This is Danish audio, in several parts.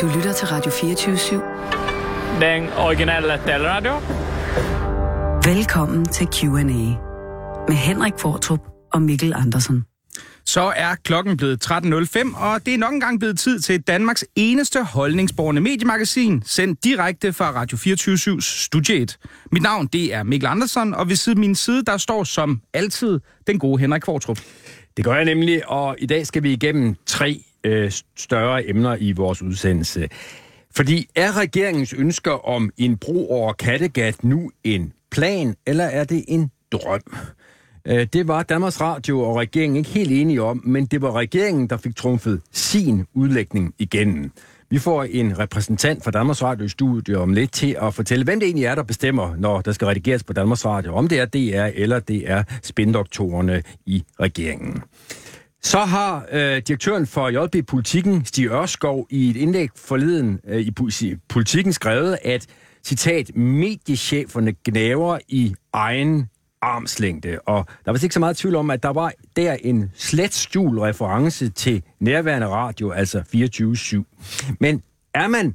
Du lytter til Radio 24-7. Den originale taleradio. Velkommen til Q&A med Henrik Fortrup og Mikkel Andersen. Så er klokken blevet 13.05, og det er nok engang blevet tid til Danmarks eneste holdningsborgende mediemagasin, sendt direkte fra Radio 24 Studiet. Mit navn det er Mikkel Andersen, og ved siden min side, der står som altid den gode Henrik Kvartrup. Det gør jeg nemlig, og i dag skal vi igennem tre øh, større emner i vores udsendelse. Fordi er regeringens ønsker om en bro over Kattegat nu en plan, eller er det en drøm? Øh, det var Danmarks Radio og regeringen ikke helt enige om, men det var regeringen, der fik trumfet sin udlægning igennem. Vi får en repræsentant fra Danmarks Radio Studio om lidt til at fortælle, hvem det egentlig er, der bestemmer, når der skal redigeres på Danmarks Radio. Om det er DR eller det er spindoktorerne i regeringen. Så har øh, direktøren for JB Politikken, Stig Ørskov, i et indlæg forleden øh, i Politikken skrevet, at citat, mediecheferne gnaver i egen armslængde. Og der var ikke så meget tvivl om, at der var der en slet skjul reference til nærværende radio, altså 24-7. Men er man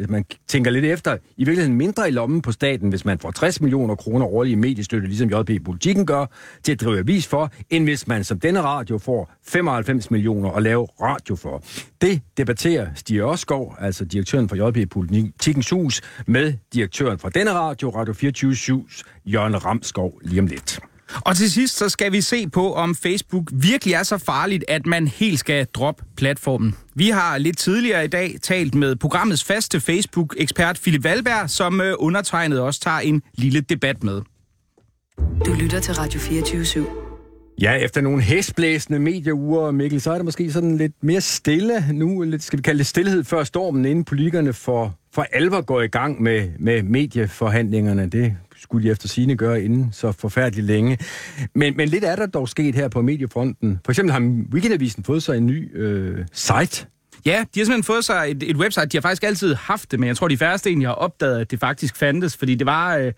hvis man tænker lidt efter, i virkeligheden mindre i lommen på staten, hvis man får 60 millioner kroner årlig i mediestøtte, ligesom JP Politikken gør, til at drive avis for, end hvis man som denne radio får 95 millioner at lave radio for. Det debatterer Stig Ørskov, altså direktøren for JP Politikens Hus, med direktøren fra denne radio, Radio 24 Jørgen Ramskov, lige om lidt. Og til sidst så skal vi se på, om Facebook virkelig er så farligt, at man helt skal droppe platformen. Vi har lidt tidligere i dag talt med programmets faste Facebook-ekspert Philip Valberg, som øh, undertegnet også tager en lille debat med. Du lytter til Radio 24 /7. Ja, efter nogle hæsblæsende medieuger, Mikkel, så er det måske sådan lidt mere stille nu, lidt, skal vi kalde det stillhed før stormen, inden politikerne for, for alvor går i gang med, med medieforhandlingerne. Det skulle de efter sine gøre inden så forfærdeligt længe. Men, men lidt er der dog sket her på mediefronten. For eksempel har Weekendavisen fået sig en ny øh, site, Ja, de har simpelthen fået sig et, et website. De har faktisk altid haft det, men jeg tror, de færreste egentlig har opdaget, at det faktisk fandtes, fordi det var... Øh,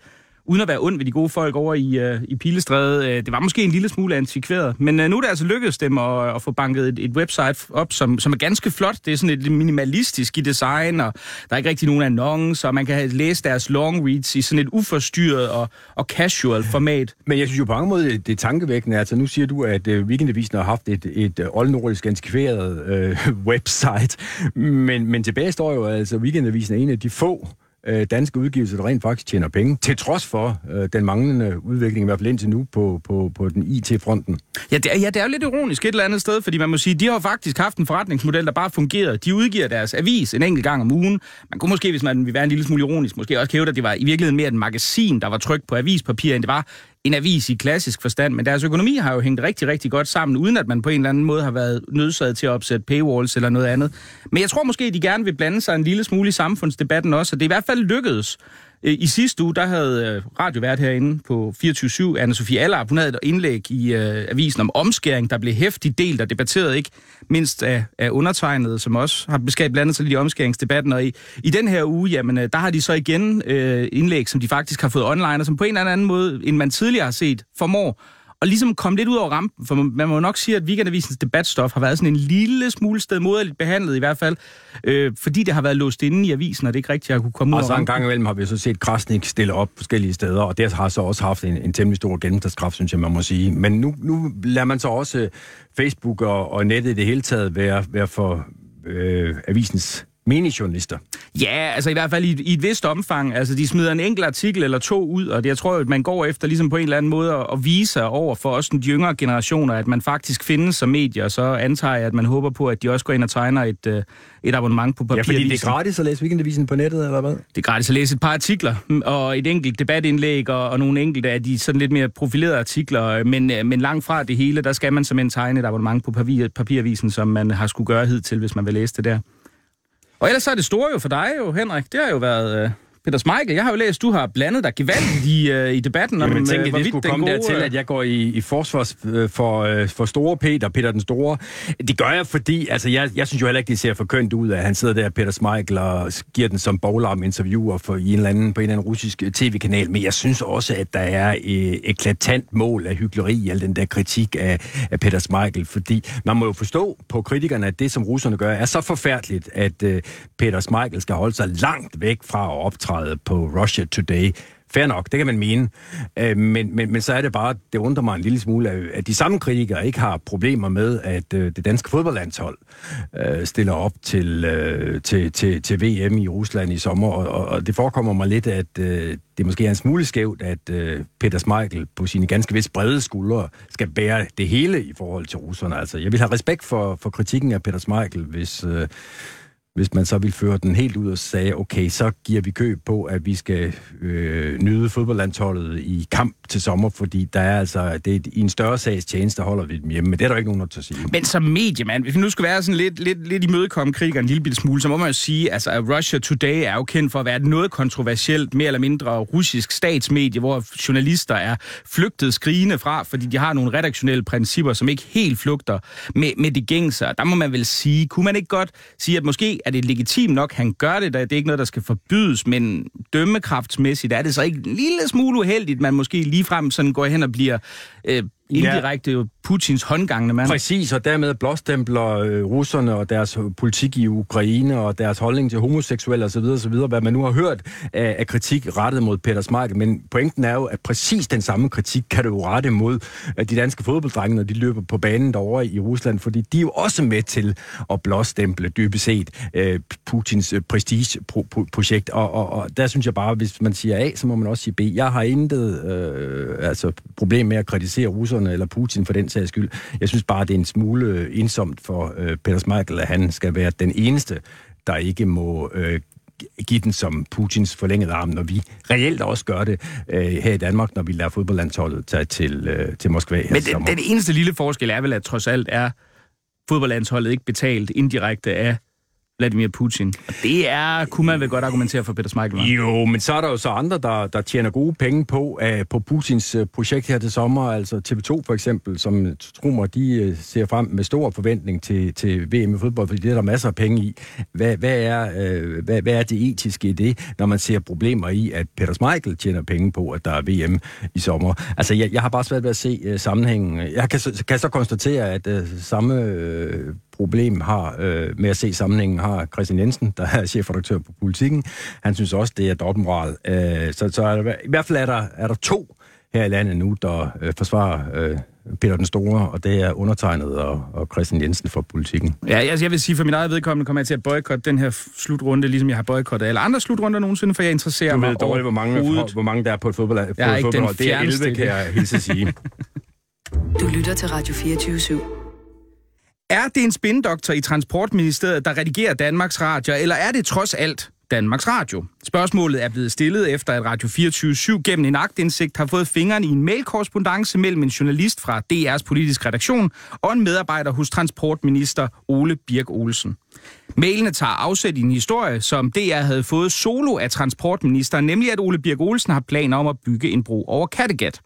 uden at være ond ved de gode folk over i, øh, i Pilestræde. Øh, det var måske en lille smule antikveret, men øh, nu er det altså lykkedes dem at, at få banket et, et website op, som, som er ganske flot. Det er sådan lidt minimalistisk i design, og der er ikke rigtig nogen annoncer, og man kan læse deres long reads i sådan et uforstyrret og, og casual format. Men jeg synes jo på mange måder, det er tankevækkende. Altså nu siger du, at øh, Weekendavisen har haft et, et øh, oldnordisk antikveret øh, website, men, men tilbage står jo altså, Weekendavisen er en af de få øh, danske udgivelser, der rent faktisk tjener penge, til trods for øh, den manglende udvikling, i hvert fald indtil nu, på, på, på den IT-fronten. Ja det, er, ja, det er jo lidt ironisk et eller andet sted, fordi man må sige, de har faktisk haft en forretningsmodel, der bare fungerede. De udgiver deres avis en enkelt gang om ugen. Man kunne måske, hvis man ville være en lille smule ironisk, måske også hævde, at det var i virkeligheden mere et magasin, der var trykt på avispapir, end det var en avis i klassisk forstand, men deres økonomi har jo hængt rigtig, rigtig godt sammen, uden at man på en eller anden måde har været nødsaget til at opsætte paywalls eller noget andet. Men jeg tror måske, at de gerne vil blande sig en lille smule i samfundsdebatten også, og det er i hvert fald lykkedes Øh, I sidste uge, der havde øh, radiovært herinde på 24-7, Anna-Sophie Allerp, hun havde et indlæg i øh, avisen om omskæring, der blev hæftigt delt og debatteret ikke mindst af, af undertegnede, som også har beskrevet blandet sig lidt i omskæringsdebatten. Og i, i den her uge, jamen, øh, der har de så igen øh, indlæg, som de faktisk har fået online, og som på en eller anden måde, end man tidligere har set, formår og ligesom komme lidt ud over rampen, for man må nok sige, at Weekendavisens debatstof har været sådan en lille smule sted moderligt behandlet i hvert fald, øh, fordi det har været låst inde i avisen, og det ikke rigtig har kunne komme ud og så en gang imellem har vi så set Krasnik stille op forskellige steder, og det har så også haft en, en temmelig stor gennemslagskraft, synes jeg, man må sige. Men nu, nu lader man så også Facebook og, og nettet i det hele taget være, være for øh, avisens minijournalister. Ja, altså i hvert fald i, i et vist omfang. Altså de smider en enkelt artikel eller to ud, og det, jeg tror, at man går efter ligesom på en eller anden måde at, at vise over for også de yngre generationer, at man faktisk findes som medier, og så antager jeg, at man håber på, at de også går ind og tegner et, øh, et abonnement på papir. Ja, fordi det er gratis at læse Weekendavisen på nettet, eller hvad? Det er gratis at læse et par artikler, og et enkelt debatindlæg, og, og nogle enkelte af de sådan lidt mere profilerede artikler, men, øh, men langt fra det hele, der skal man som en tegne et abonnement på papir, papiravisen, som man har skulle gøre hidtil, hvis man vil læse det der. Og ellers så er det store jo for dig jo, Henrik. Det har jo været øh, Peter Smeichel, jeg har jo læst, du har blandet dig gevaldigt i, uh, i debatten om, Jamen, tænker, uh, det skulle komme gode, dertil, at jeg går i, i forsvars uh, for, uh, for store Peter, Peter den Store. Det gør jeg, fordi altså, jeg, jeg synes jo heller ikke, det ser for kønt ud, at han sidder der, Peter Smeichel, og giver den som boglarm interviewer for i en eller anden, på en eller anden russisk tv-kanal. Men jeg synes også, at der er et eklatant mål af hyggeleri i al den der kritik af, af Peter Smeichel, fordi man må jo forstå på kritikerne, at det, som russerne gør, er så forfærdeligt, at uh, Peter Smeichel skal holde sig langt væk fra at optræde på Russia Today. Fair nok, det kan man mene. Øh, men, men, men så er det bare, det undrer mig en lille smule, at de samme kritikere ikke har problemer med, at øh, det danske fodboldlandshold øh, stiller op til, øh, til, til, til VM i Rusland i sommer. Og, og det forekommer mig lidt, at øh, det måske er en smule skævt, at øh, Peter Smeichel på sine ganske vist brede skuldre skal bære det hele i forhold til russerne. Altså, jeg vil have respekt for, for kritikken af Peter Smeichel, hvis... Øh, hvis man så vil føre den helt ud og sagde, okay, så giver vi køb på, at vi skal øh, nyde fodboldlandsholdet i kamp til sommer, fordi der er altså, det er, i en større sags tjeneste, der holder vi dem hjemme, men det er der ikke nogen, der tager sige. Men som mediemand, hvis vi nu skulle være sådan lidt, lidt, lidt imødekomme kritikeren en lille bitte smule, så må man jo sige, altså, at Russia Today er jo kendt for at være noget kontroversielt, mere eller mindre russisk statsmedie, hvor journalister er flygtet skrigende fra, fordi de har nogle redaktionelle principper, som ikke helt flugter med, med de gængse. Der må man vel sige, kunne man ikke godt sige, at måske er det legitimt nok, han gør det, det er ikke noget, der skal forbydes, men dømmekraftsmæssigt er det så ikke en lille smule uheldigt, man måske ligefrem sådan går hen og bliver øh, indirekte ja. Putins håndgangende mand. Præcis, og dermed blåstempler øh, russerne og deres politik i Ukraine og deres holdning til homoseksuelle osv., osv., hvad man nu har hørt af, af kritik rettet mod Peter Smeichel. Men pointen er jo, at præcis den samme kritik kan du jo rette mod de danske fodbolddrenge, når de løber på banen derovre i Rusland, fordi de er jo også med til at blåstemple dybest set øh, Putins øh, prestigeprojekt. Og, og, og der synes jeg bare, hvis man siger A, så må man også sige B. Jeg har intet øh, altså, problem med at kritisere russerne eller Putin for den sags skyld. Jeg synes bare, det er en smule indsomt for øh, Peter Smeichel, at han skal være den eneste, der ikke må øh, give den som Putins forlængede arm, når vi reelt også gør det øh, her i Danmark, når vi lader fodboldlandsholdet tage til, øh, til Moskva Men den, den eneste lille forskel er vel, at trods alt er fodboldlandsholdet ikke betalt indirekte af Vladimir Putin. Og det er, kunne man vel godt argumentere for Peter Smeichel, var? Jo, men så er der jo så andre, der, der tjener gode penge på, uh, på Putins uh, projekt her til sommer, altså TV2 for eksempel, som øh, tror mig, de uh, ser frem med stor forventning til, til VM i fodbold, fordi det er der masser af penge i. Hvad, hvad, er, uh, hvad, hvad er det etiske i det, når man ser problemer i, at Peter Smeichel tjener penge på, at der er VM i sommer? Altså, jeg, jeg har bare svært ved at se uh, sammenhængen. Jeg kan, kan så konstatere, at uh, samme uh, problem har øh, med at se sammenhængen har Christian Jensen, der er chefredaktør på Politikken. Han synes også, det er dobbeltmoral. Øh, så så er der, i hvert fald er der, er der to her i landet nu, der øh, forsvarer øh, Peter den Store, og det er undertegnet og, og Christian Jensen for politikken. Ja, altså jeg vil sige, for min eget vedkommende kommer jeg til at boykotte den her slutrunde, ligesom jeg har boykottet alle andre slutrunder nogensinde, for jeg interesserer du mig ved dårligt, hvor mange, hvor mange der er på et fodbold, på jeg et fodboldhold. Det er 11, kan jeg hilse sige. du lytter til Radio 24 /7. Er det en spindoktor i Transportministeriet, der redigerer Danmarks Radio, eller er det trods alt Danmarks Radio? Spørgsmålet er blevet stillet efter, at Radio 24 gennem en agtindsigt har fået fingeren i en mailkorrespondence mellem en journalist fra DR's politisk redaktion og en medarbejder hos transportminister Ole Birk Olsen. Mailene tager afsæt i en historie, som DR havde fået solo af transportministeren, nemlig at Ole Birk Olsen har planer om at bygge en bro over Kattegat.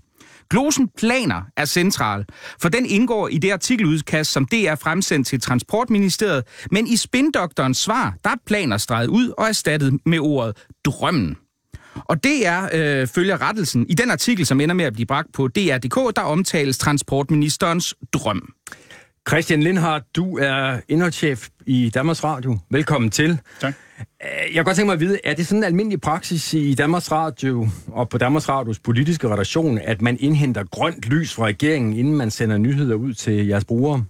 Glosen planer er central, for den indgår i det artikeludkast, som DR fremsendt til Transportministeriet, men i spindoktorens svar, der er planer streget ud og erstattet med ordet drømmen. Og det er, øh, følger rettelsen i den artikel, som ender med at blive bragt på DR.dk, der omtales transportministerens drøm. Christian Lindhardt, du er indholdschef i Danmarks Radio. Velkommen til. Tak. Jeg kan godt tænke mig at vide, er det sådan en almindelig praksis i Danmarks Radio og på Danmarks Radios politiske redaktion, at man indhenter grønt lys fra regeringen, inden man sender nyheder ud til jeres brugere?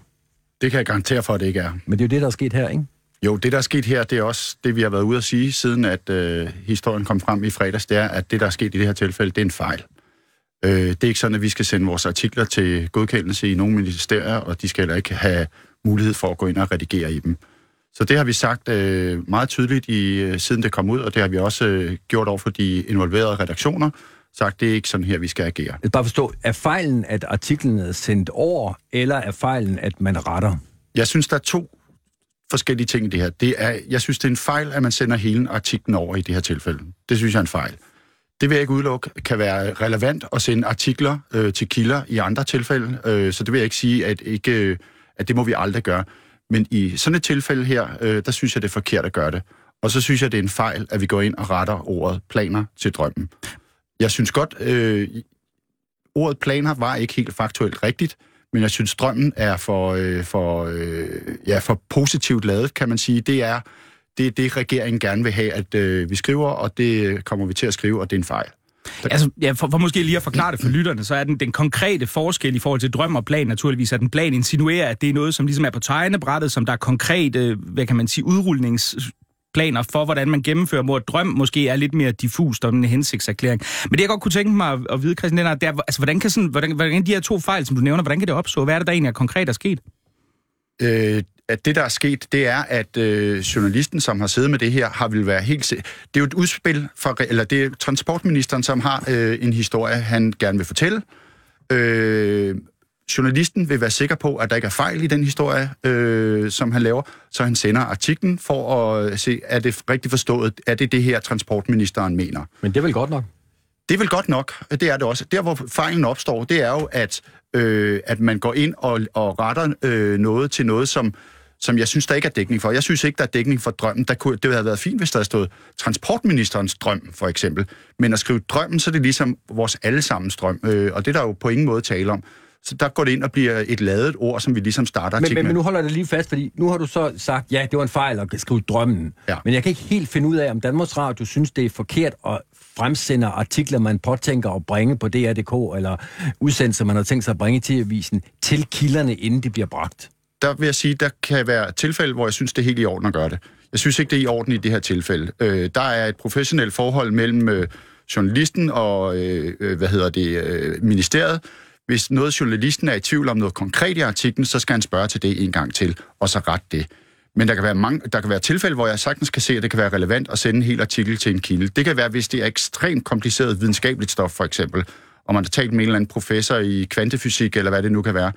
Det kan jeg garantere for, at det ikke er. Men det er jo det, der er sket her, ikke? Jo, det der er sket her, det er også det, vi har været ude at sige, siden at øh, historien kom frem i fredags, det er, at det, der er sket i det her tilfælde, det er en fejl. Øh, det er ikke sådan, at vi skal sende vores artikler til godkendelse i nogle ministerier, og de skal heller ikke have mulighed for at gå ind og redigere i dem. Så det har vi sagt øh, meget tydeligt, i, øh, siden det kom ud, og det har vi også øh, gjort over for de involverede redaktioner, sagt, det er ikke sådan her, vi skal agere. Jeg bare forstå, er fejlen, at artiklen er sendt over, eller er fejlen, at man retter? Jeg synes, der er to forskellige ting i det her. Det er, jeg synes, det er en fejl, at man sender hele artiklen over i det her tilfælde. Det synes jeg er en fejl. Det vil jeg ikke udelukke kan være relevant at sende artikler øh, til kilder i andre tilfælde, øh, så det vil jeg ikke sige, at, ikke, øh, at det må vi aldrig gøre. Men i sådan et tilfælde her, øh, der synes jeg, det er forkert at gøre det. Og så synes jeg, det er en fejl, at vi går ind og retter ordet planer til drømmen. Jeg synes godt, øh, ordet planer var ikke helt faktuelt rigtigt, men jeg synes, drømmen er for, øh, for, øh, ja, for positivt lavet, kan man sige. Det er det, er det regeringen gerne vil have, at øh, vi skriver, og det kommer vi til at skrive, og det er en fejl. Altså, ja, for, for måske lige at forklare det for lytterne, så er den, den konkrete forskel i forhold til drøm og plan naturligvis, at den plan insinuerer, at det er noget, som ligesom er på tegnebrættet, som der er konkrete, hvad kan man sige, udrulningsplaner for, hvordan man gennemfører, hvor drøm måske er lidt mere diffust og en hensigtserklæring. Men det jeg godt kunne tænke mig at, at vide, Christian Lennart, det er, altså, hvordan kan, sådan, hvordan, hvordan de her to fejl, som du nævner, hvordan kan det opstå? Hvad er det, der egentlig er konkret er sket? Øh, at det, der er sket, det er, at øh, journalisten, som har siddet med det her, har vil være helt... Se- det er jo et udspil, fra, eller det er transportministeren, som har øh, en historie, han gerne vil fortælle. Øh, journalisten vil være sikker på, at der ikke er fejl i den historie, øh, som han laver, så han sender artiklen for at se, er det rigtigt forstået, er det det her, transportministeren mener. Men det er vel godt nok? Det er vel godt nok, det er det også. Der, hvor fejlen opstår, det er jo, at, øh, at man går ind og, og retter øh, noget til noget, som, som jeg synes, der ikke er dækning for. Jeg synes ikke, der er dækning for drømmen. Der kunne, det have været fint, hvis der havde stået transportministerens drøm, for eksempel. Men at skrive drømmen, så er det ligesom vores allesammens drøm. Øh, og det er der jo på ingen måde tale om. Så der går det ind og bliver et ladet ord, som vi ligesom starter men, men, men nu holder det lige fast, fordi nu har du så sagt, ja, det var en fejl at skrive drømmen. Ja. Men jeg kan ikke helt finde ud af, om Danmarks Radio synes, det er forkert at fremsende artikler, man påtænker at bringe på DR.dk, eller udsendelser, man har tænkt sig at bringe til avisen, til kilderne, inden de bliver bragt. Der vil jeg sige, der kan være tilfælde, hvor jeg synes, det er helt i orden at gøre det. Jeg synes ikke, det er i orden i det her tilfælde. Øh, der er et professionelt forhold mellem øh, journalisten og, øh, øh hvad hedder det, øh, ministeriet, hvis noget journalisten er i tvivl om noget konkret i artiklen, så skal han spørge til det en gang til, og så ret det. Men der kan, være mange, der kan være tilfælde, hvor jeg sagtens kan se, at det kan være relevant at sende en hel artikel til en kilde. Det kan være, hvis det er ekstremt kompliceret videnskabeligt stof, for eksempel, og man har talt med en eller anden professor i kvantefysik, eller hvad det nu kan være,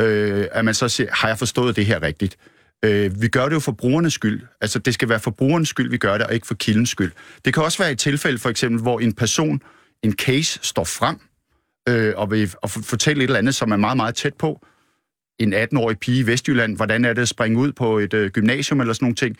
øh, at man så siger, har jeg forstået det her rigtigt? Øh, vi gør det jo for brugernes skyld. Altså, det skal være for brugernes skyld, vi gør det, og ikke for kildens skyld. Det kan også være et tilfælde, for eksempel, hvor en person, en case, står frem, øh, og vil og fortælle et eller andet, som er meget, meget tæt på. En 18-årig pige i Vestjylland, hvordan er det at springe ud på et øh, gymnasium eller sådan nogle ting.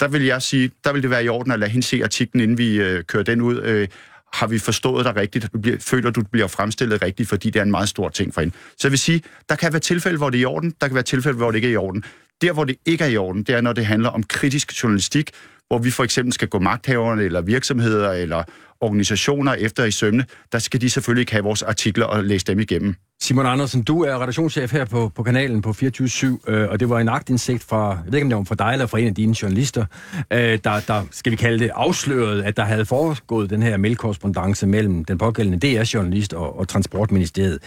Der vil jeg sige, der vil det være i orden at lade hende se artiklen, inden vi øh, kører den ud. Øh, har vi forstået dig rigtigt? Du bliver, føler du, bliver fremstillet rigtigt, fordi det er en meget stor ting for hende. Så jeg vil sige, der kan være tilfælde, hvor det er i orden, der kan være tilfælde, hvor det ikke er i orden. Der, hvor det ikke er i orden, det er, når det handler om kritisk journalistik, hvor vi for eksempel skal gå magthaverne eller virksomheder eller organisationer efter i sømne, der skal de selvfølgelig ikke have vores artikler og læse dem igennem. Simon Andersen, du er redaktionschef her på, på kanalen på 24-7, øh, og det var en agtindsigt fra, jeg ved ikke om det var fra dig eller fra en af dine journalister, øh, der, der, skal vi kalde det, afsløret, at der havde foregået den her mailkorrespondence mellem den pågældende DR-journalist og, og Transportministeriet.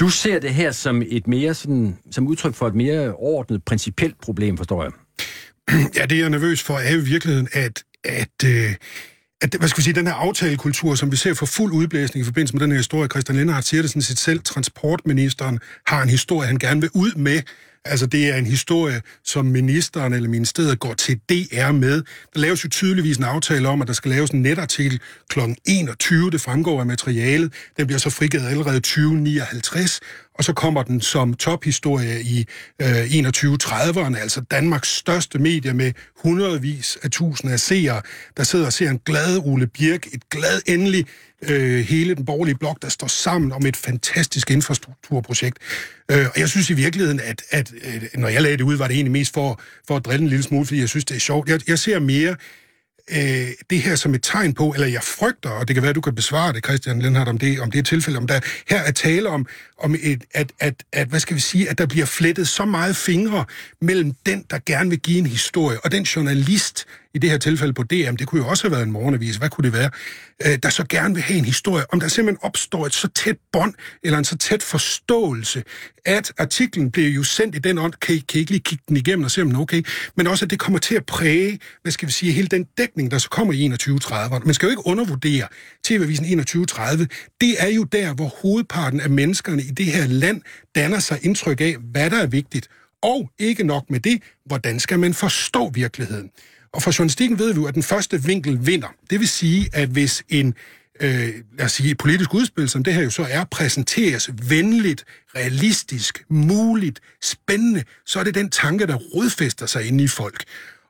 Du ser det her som et mere sådan, som udtryk for et mere ordnet, principielt problem, forstår jeg. Ja, det jeg er nervøs for er jo i virkeligheden, at, at, øh, at hvad skal vi sige, den her aftalekultur, som vi ser for fuld udblæsning i forbindelse med den her historie, Christian Lindhardt siger det sådan set selv, transportministeren har en historie, han gerne vil ud med, Altså, det er en historie, som ministeren eller ministeriet går til DR med. Der laves jo tydeligvis en aftale om, at der skal laves en netartikel kl. 21. Det fremgår af materialet. Den bliver så frigivet allerede 2059, og så kommer den som tophistorie i øh, 2130'erne, altså Danmarks største medie med hundredvis af tusinder af seere, der sidder og ser en glad Rulle Birk, et glad endelig øh, hele den borgerlige blok, der står sammen om et fantastisk infrastrukturprojekt. Øh, og jeg synes i virkeligheden, at, at, at når jeg lagde det ud, var det egentlig mest for, for at drille en lille smule, fordi jeg synes, det er sjovt. Jeg, jeg ser mere øh, det her som et tegn på, eller jeg frygter, og det kan være, at du kan besvare det, Christian Lindhardt, om det, om det er tilfældet, om der her er tale om, om et, at, at, at, hvad skal vi sige, at der bliver flettet så meget fingre mellem den, der gerne vil give en historie, og den journalist, i det her tilfælde på DM, det kunne jo også have været en morgenavis, hvad kunne det være, øh, der så gerne vil have en historie, om der simpelthen opstår et så tæt bånd, eller en så tæt forståelse, at artiklen bliver jo sendt i den ånd, kan I, kan I ikke lige kigge den igennem og se, om den er okay, men også, at det kommer til at præge, hvad skal vi sige, hele den dækning, der så kommer i 2130. Man skal jo ikke undervurdere TV-avisen 2130. Det er jo der, hvor hovedparten af menneskerne i det her land danner sig indtryk af, hvad der er vigtigt, Og ikke nok med det, hvordan skal man forstå virkeligheden? Og fra journalistikken ved vi jo, at den første vinkel vinder. Det vil sige, at hvis en øh, lad os sige, et politisk udspil, som det her jo så er, præsenteres venligt, realistisk, muligt, spændende, så er det den tanke, der rodfæster sig inde i folk.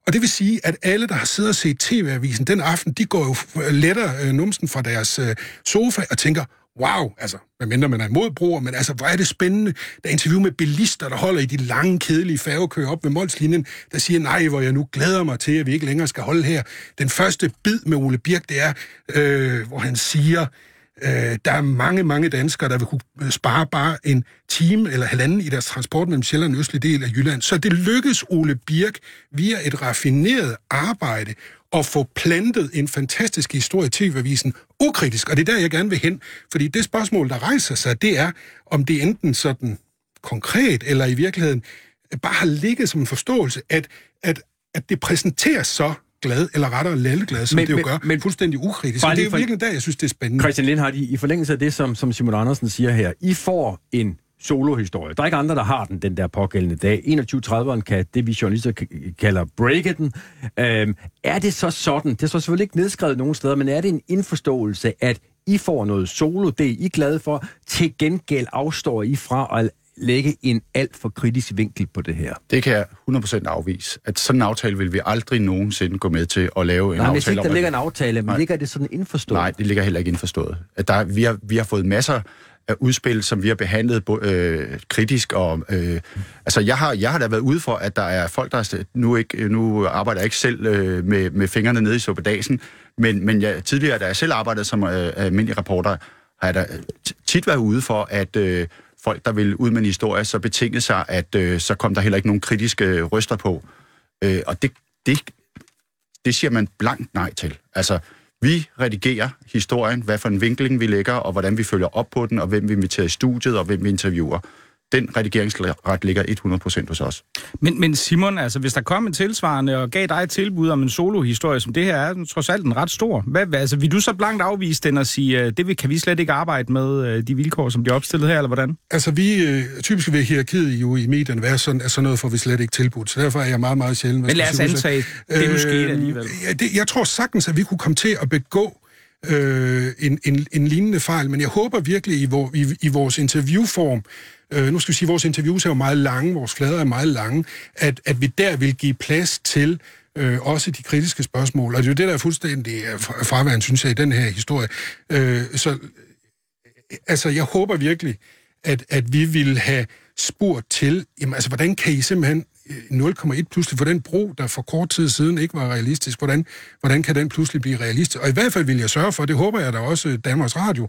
Og det vil sige, at alle, der har siddet og set TV-avisen den aften, de går jo lettere øh, numsen fra deres øh, sofa og tænker, wow, altså, medmindre man er imod broer, men altså, hvor er det spændende. Der er interview med bilister, der holder i de lange, kedelige færgekøer op ved Molslinjen, der siger, nej, hvor jeg nu glæder mig til, at vi ikke længere skal holde her. Den første bid med Ole Birk, det er, øh, hvor han siger, øh, der er mange, mange danskere, der vil kunne øh, spare bare en time eller halvanden i deres transport mellem Sjælland og østlige del af Jylland. Så det lykkes Ole Birk via et raffineret arbejde at få plantet en fantastisk historie i TV-avisen ukritisk, og det er der, jeg gerne vil hen. Fordi det spørgsmål, der rejser sig, det er, om det enten sådan konkret, eller i virkeligheden bare har ligget som en forståelse, at, at, at det præsenteres så glad, eller rettere lalleglad, som men, det jo men, gør, men fuldstændig ukritisk. Det er jo virkelig der, jeg synes, det er spændende. Christian Lindhardt, i, i forlængelse af det, som, som Simon Andersen siger her, I får en solohistorie. Der er ikke andre, der har den den der pågældende dag. 21.30'eren kan det, vi journalister kalder breake den. Øhm, er det så sådan, det er så selvfølgelig ikke nedskrevet nogen steder, men er det en indforståelse, at I får noget solo, det er I glade for, til gengæld afstår I fra at lægge en alt for kritisk vinkel på det her? Det kan jeg 100% afvise. At sådan en aftale vil vi aldrig nogensinde gå med til at lave en Nej, aftale men ikke, der ligger en aftale, men Nej. ligger det sådan indforstået? Nej, det ligger heller ikke indforstået. At der, vi, har, vi har fået masser udspil, som vi har behandlet øh, kritisk. Og, øh, altså, jeg har, jeg har da været ude for, at der er folk, der nu, ikke, øh, nu arbejder jeg ikke selv øh, med, med fingrene nede i suppedasen, men, men jeg, tidligere, da jeg selv arbejdede som øh, almindelig reporter, har jeg da tit været ude for, at øh, folk, der vil ud med en historie, så betingede sig, at øh, så kom der heller ikke nogen kritiske røster på. Øh, og det, det, det siger man blankt nej til. Altså, vi redigerer historien, hvad for en vinkling vi lægger, og hvordan vi følger op på den, og hvem vi inviterer i studiet, og hvem vi interviewer den redigeringsret ligger 100% hos os. Men, men Simon, altså hvis der kom en tilsvarende og gav dig et tilbud om en solohistorie, som det her er, trods alt en ret stor, hvad, altså, vil du så blankt afvise den og sige, øh, det kan vi slet ikke arbejde med, øh, de vilkår, som bliver opstillet her, eller hvordan? Altså vi, øh, typisk vil hierarkiet jo i medierne være sådan, at sådan noget får vi slet ikke tilbudt, så derfor er jeg meget, meget sjældent. Men lad os antage, det er måske øh, alligevel. Ja, det, jeg tror sagtens, at vi kunne komme til at begå øh, en, en, en lignende fejl, men jeg håber virkelig i, vor, i, i vores interviewform, øh, nu skal vi sige, at vores interviews er jo meget lange, vores flader er meget lange, at, at vi der vil give plads til øh, også de kritiske spørgsmål. Og det er jo det, der er fuldstændig fraværende, synes jeg, i den her historie. Øh, så altså, jeg håber virkelig, at, at vi vil have spurgt til, jamen, altså, hvordan kan I simpelthen 0,1 pludselig for den bro, der for kort tid siden ikke var realistisk, hvordan, hvordan kan den pludselig blive realistisk? Og i hvert fald vil jeg sørge for, det håber jeg da også Danmarks Radio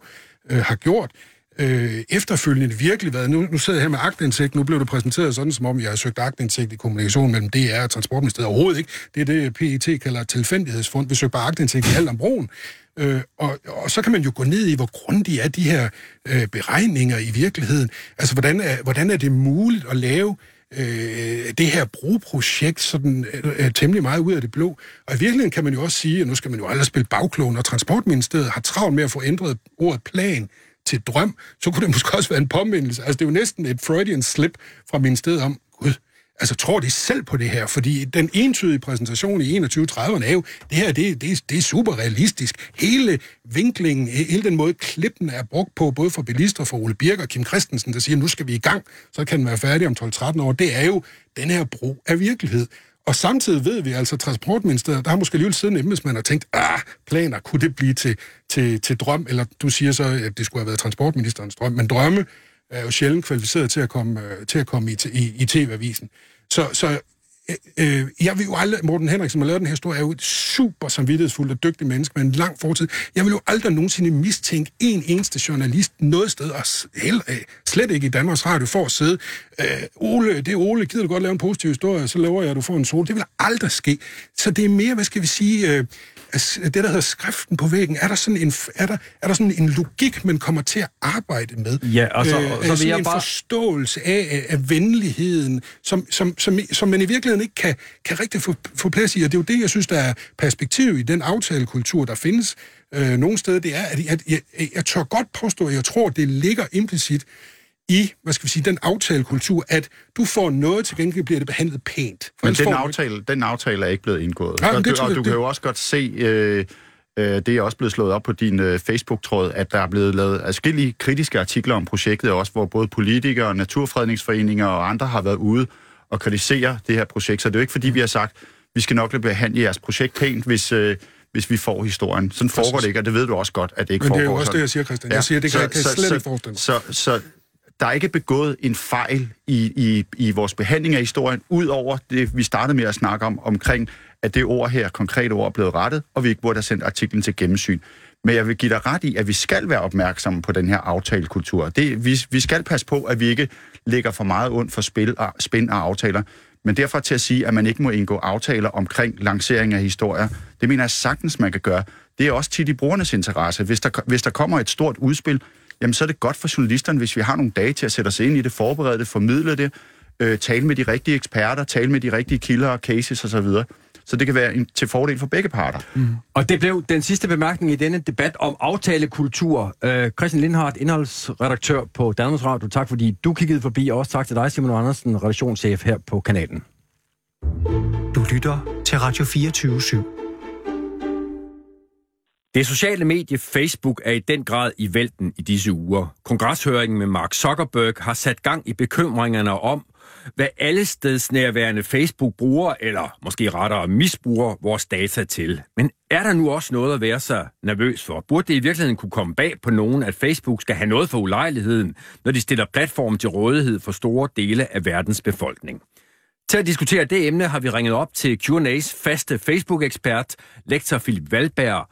øh, har gjort, øh, efterfølgende virkelig været... Nu, nu sidder jeg her med agtindsigt, nu blev det præsenteret sådan, som om jeg har søgt agtindsigt i kommunikation mellem DR og Transportministeriet. Overhovedet ikke. Det er det, PET kalder tilfældighedsfund. Vi søger bare agtindsigt i alt om broen. Øh, og, og så kan man jo gå ned i, hvor grundige er de her øh, beregninger i virkeligheden. Altså, hvordan er, hvordan er det muligt at lave øh, det her brugeprojekt sådan øh, øh, temmelig meget ud af det blå. Og i virkeligheden kan man jo også sige, at nu skal man jo aldrig spille bagklogen, og Transportministeriet har travlt med at få ændret ordet plan til drøm, så kunne det måske også være en påmindelse. Altså, det er jo næsten et Freudian slip fra min sted om, gud, altså tror de selv på det her? Fordi den entydige præsentation i 2130'erne er jo, det her, det, det, det er super realistisk. Hele vinklingen, hele den måde, klippen er brugt på, både for bilister, for Ole Birk og Kim Christensen, der siger, nu skal vi i gang, så kan den være færdig om 12-13 år, det er jo den her brug af virkelighed. Og samtidig ved vi altså, at Transportministeriet, der har måske alligevel siden embedsmænd har tænkt, ah, planer, kunne det blive til, til, til drøm? Eller du siger så, at det skulle have været transportministerens drøm, men drømme er jo sjældent kvalificeret til at komme, øh, til at komme i, i, i TV-avisen. Så, så Øh, jeg vil jo aldrig, Morten Henriksen, som har lavet den her historie, er jo et super samvittighedsfuldt og dygtigt menneske med en lang fortid. Jeg vil jo aldrig nogensinde mistænke en eneste journalist noget sted, og heller, øh, slet ikke i Danmarks Radio, for at sidde. Øh, Ole, det er Ole, gider du godt lave en positiv historie, så laver jeg, at du får en sol. Det vil aldrig ske. Så det er mere, hvad skal vi sige, øh, det, der hedder skriften på væggen, er der sådan en, er der, er der sådan en logik, man kommer til at arbejde med? Ja, og så, øh, så vil jeg en bare... forståelse af, af venligheden, som, som, som, som man i virkeligheden ikke kan, kan rigtig få, få plads i. Og det er jo det, jeg synes, der er perspektiv i den aftalekultur, der findes øh, nogle steder. Det er, at jeg, jeg, jeg tør godt påstå, at jeg tror, det ligger implicit i, hvad skal vi sige, den aftalekultur, at du får noget, til gengæld bliver det behandlet pænt. For Men den får aftale, den aftale er ikke blevet indgået. Men og, det du, og du det- kan jo også godt se, øh, øh, det er også blevet slået op på din øh, Facebook-tråd, at der er blevet lavet adskillige kritiske artikler om projektet, også hvor både politikere, naturfredningsforeninger og andre har været ude og kritisere det her projekt. Så det er jo ikke, fordi vi har sagt, vi skal nok behandle jeres projekt pænt, hvis, øh, hvis vi får historien. Sådan foregår det ikke, og det ved du også godt, at det ikke Men det er foregår jo også sådan. det, jeg siger, Christian. Jeg siger, det kan, jeg kan slet ikke forestille mig. Så, så der er ikke begået en fejl i, i, i vores behandling af historien, ud over det, vi startede med at snakke om, omkring, at det ord her, konkrete ord, er blevet rettet, og vi ikke burde have sendt artiklen til gennemsyn. Men jeg vil give dig ret i, at vi skal være opmærksomme på den her aftalekultur. Det, vi, vi skal passe på, at vi ikke ligger for meget ondt for spil og, spænd og aftaler. Men derfor til at sige, at man ikke må indgå aftaler omkring lancering af historier, det mener jeg sagtens, man kan gøre. Det er også tit i brugernes interesse. Hvis der, hvis der kommer et stort udspil, jamen så er det godt for journalisterne, hvis vi har nogle dage til at sætte os ind i det, forberede det, formidle det, øh, tale med de rigtige eksperter, tale med de rigtige kilder og cases osv. Så, det kan være en, til fordel for begge parter. Mm. Og det blev den sidste bemærkning i denne debat om aftalekultur. Øh, Christian Lindhardt, indholdsredaktør på Danmarks Radio. Tak fordi du kiggede forbi, og også tak til dig, Simon Andersen, redaktionschef her på kanalen. Du lytter til Radio 24 /7. Det sociale medie Facebook er i den grad i vælten i disse uger. Kongreshøringen med Mark Zuckerberg har sat gang i bekymringerne om, hvad alle stedsnærværende Facebook bruger, eller måske rettere misbruger vores data til. Men er der nu også noget at være så nervøs for? Burde det i virkeligheden kunne komme bag på nogen, at Facebook skal have noget for ulejligheden, når de stiller platform til rådighed for store dele af verdens befolkning? Til at diskutere det emne har vi ringet op til Q&A's faste Facebook-ekspert, lektor Philip Valberg,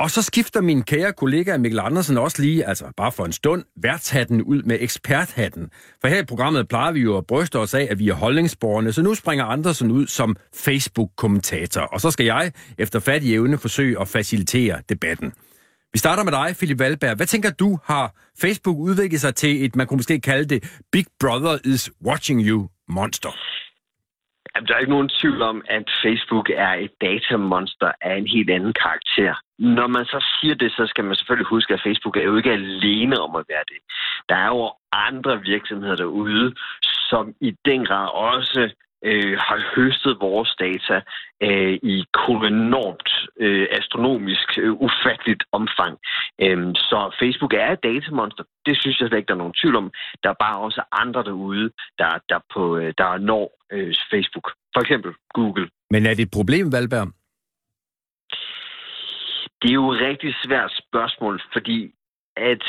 og så skifter min kære kollega Mikkel Andersen også lige, altså bare for en stund, værtshatten ud med eksperthatten. For her i programmet plejer vi jo at bryste os af, at vi er holdningsborgerne, så nu springer Andersen ud som Facebook-kommentator. Og så skal jeg, efter fattig evne, forsøge at facilitere debatten. Vi starter med dig, Philip Valberg. Hvad tænker du, har Facebook udviklet sig til et, man kunne måske kalde det, Big Brother is watching you monster? Jamen, der er ikke nogen tvivl om, at Facebook er et datamonster af en helt anden karakter. Når man så siger det, så skal man selvfølgelig huske, at Facebook er jo ikke alene om at være det. Der er jo andre virksomheder derude, som i den grad også øh, har høstet vores data øh, i enormt øh, astronomisk, øh, ufatteligt omfang. Øhm, så Facebook er et datamonster. Det synes jeg slet ikke, der er nogen tvivl om. Der er bare også andre derude, der, der, på, øh, der når øh, Facebook. For eksempel Google. Men er det et problem, Valberg? Det er jo et rigtig svært spørgsmål, fordi at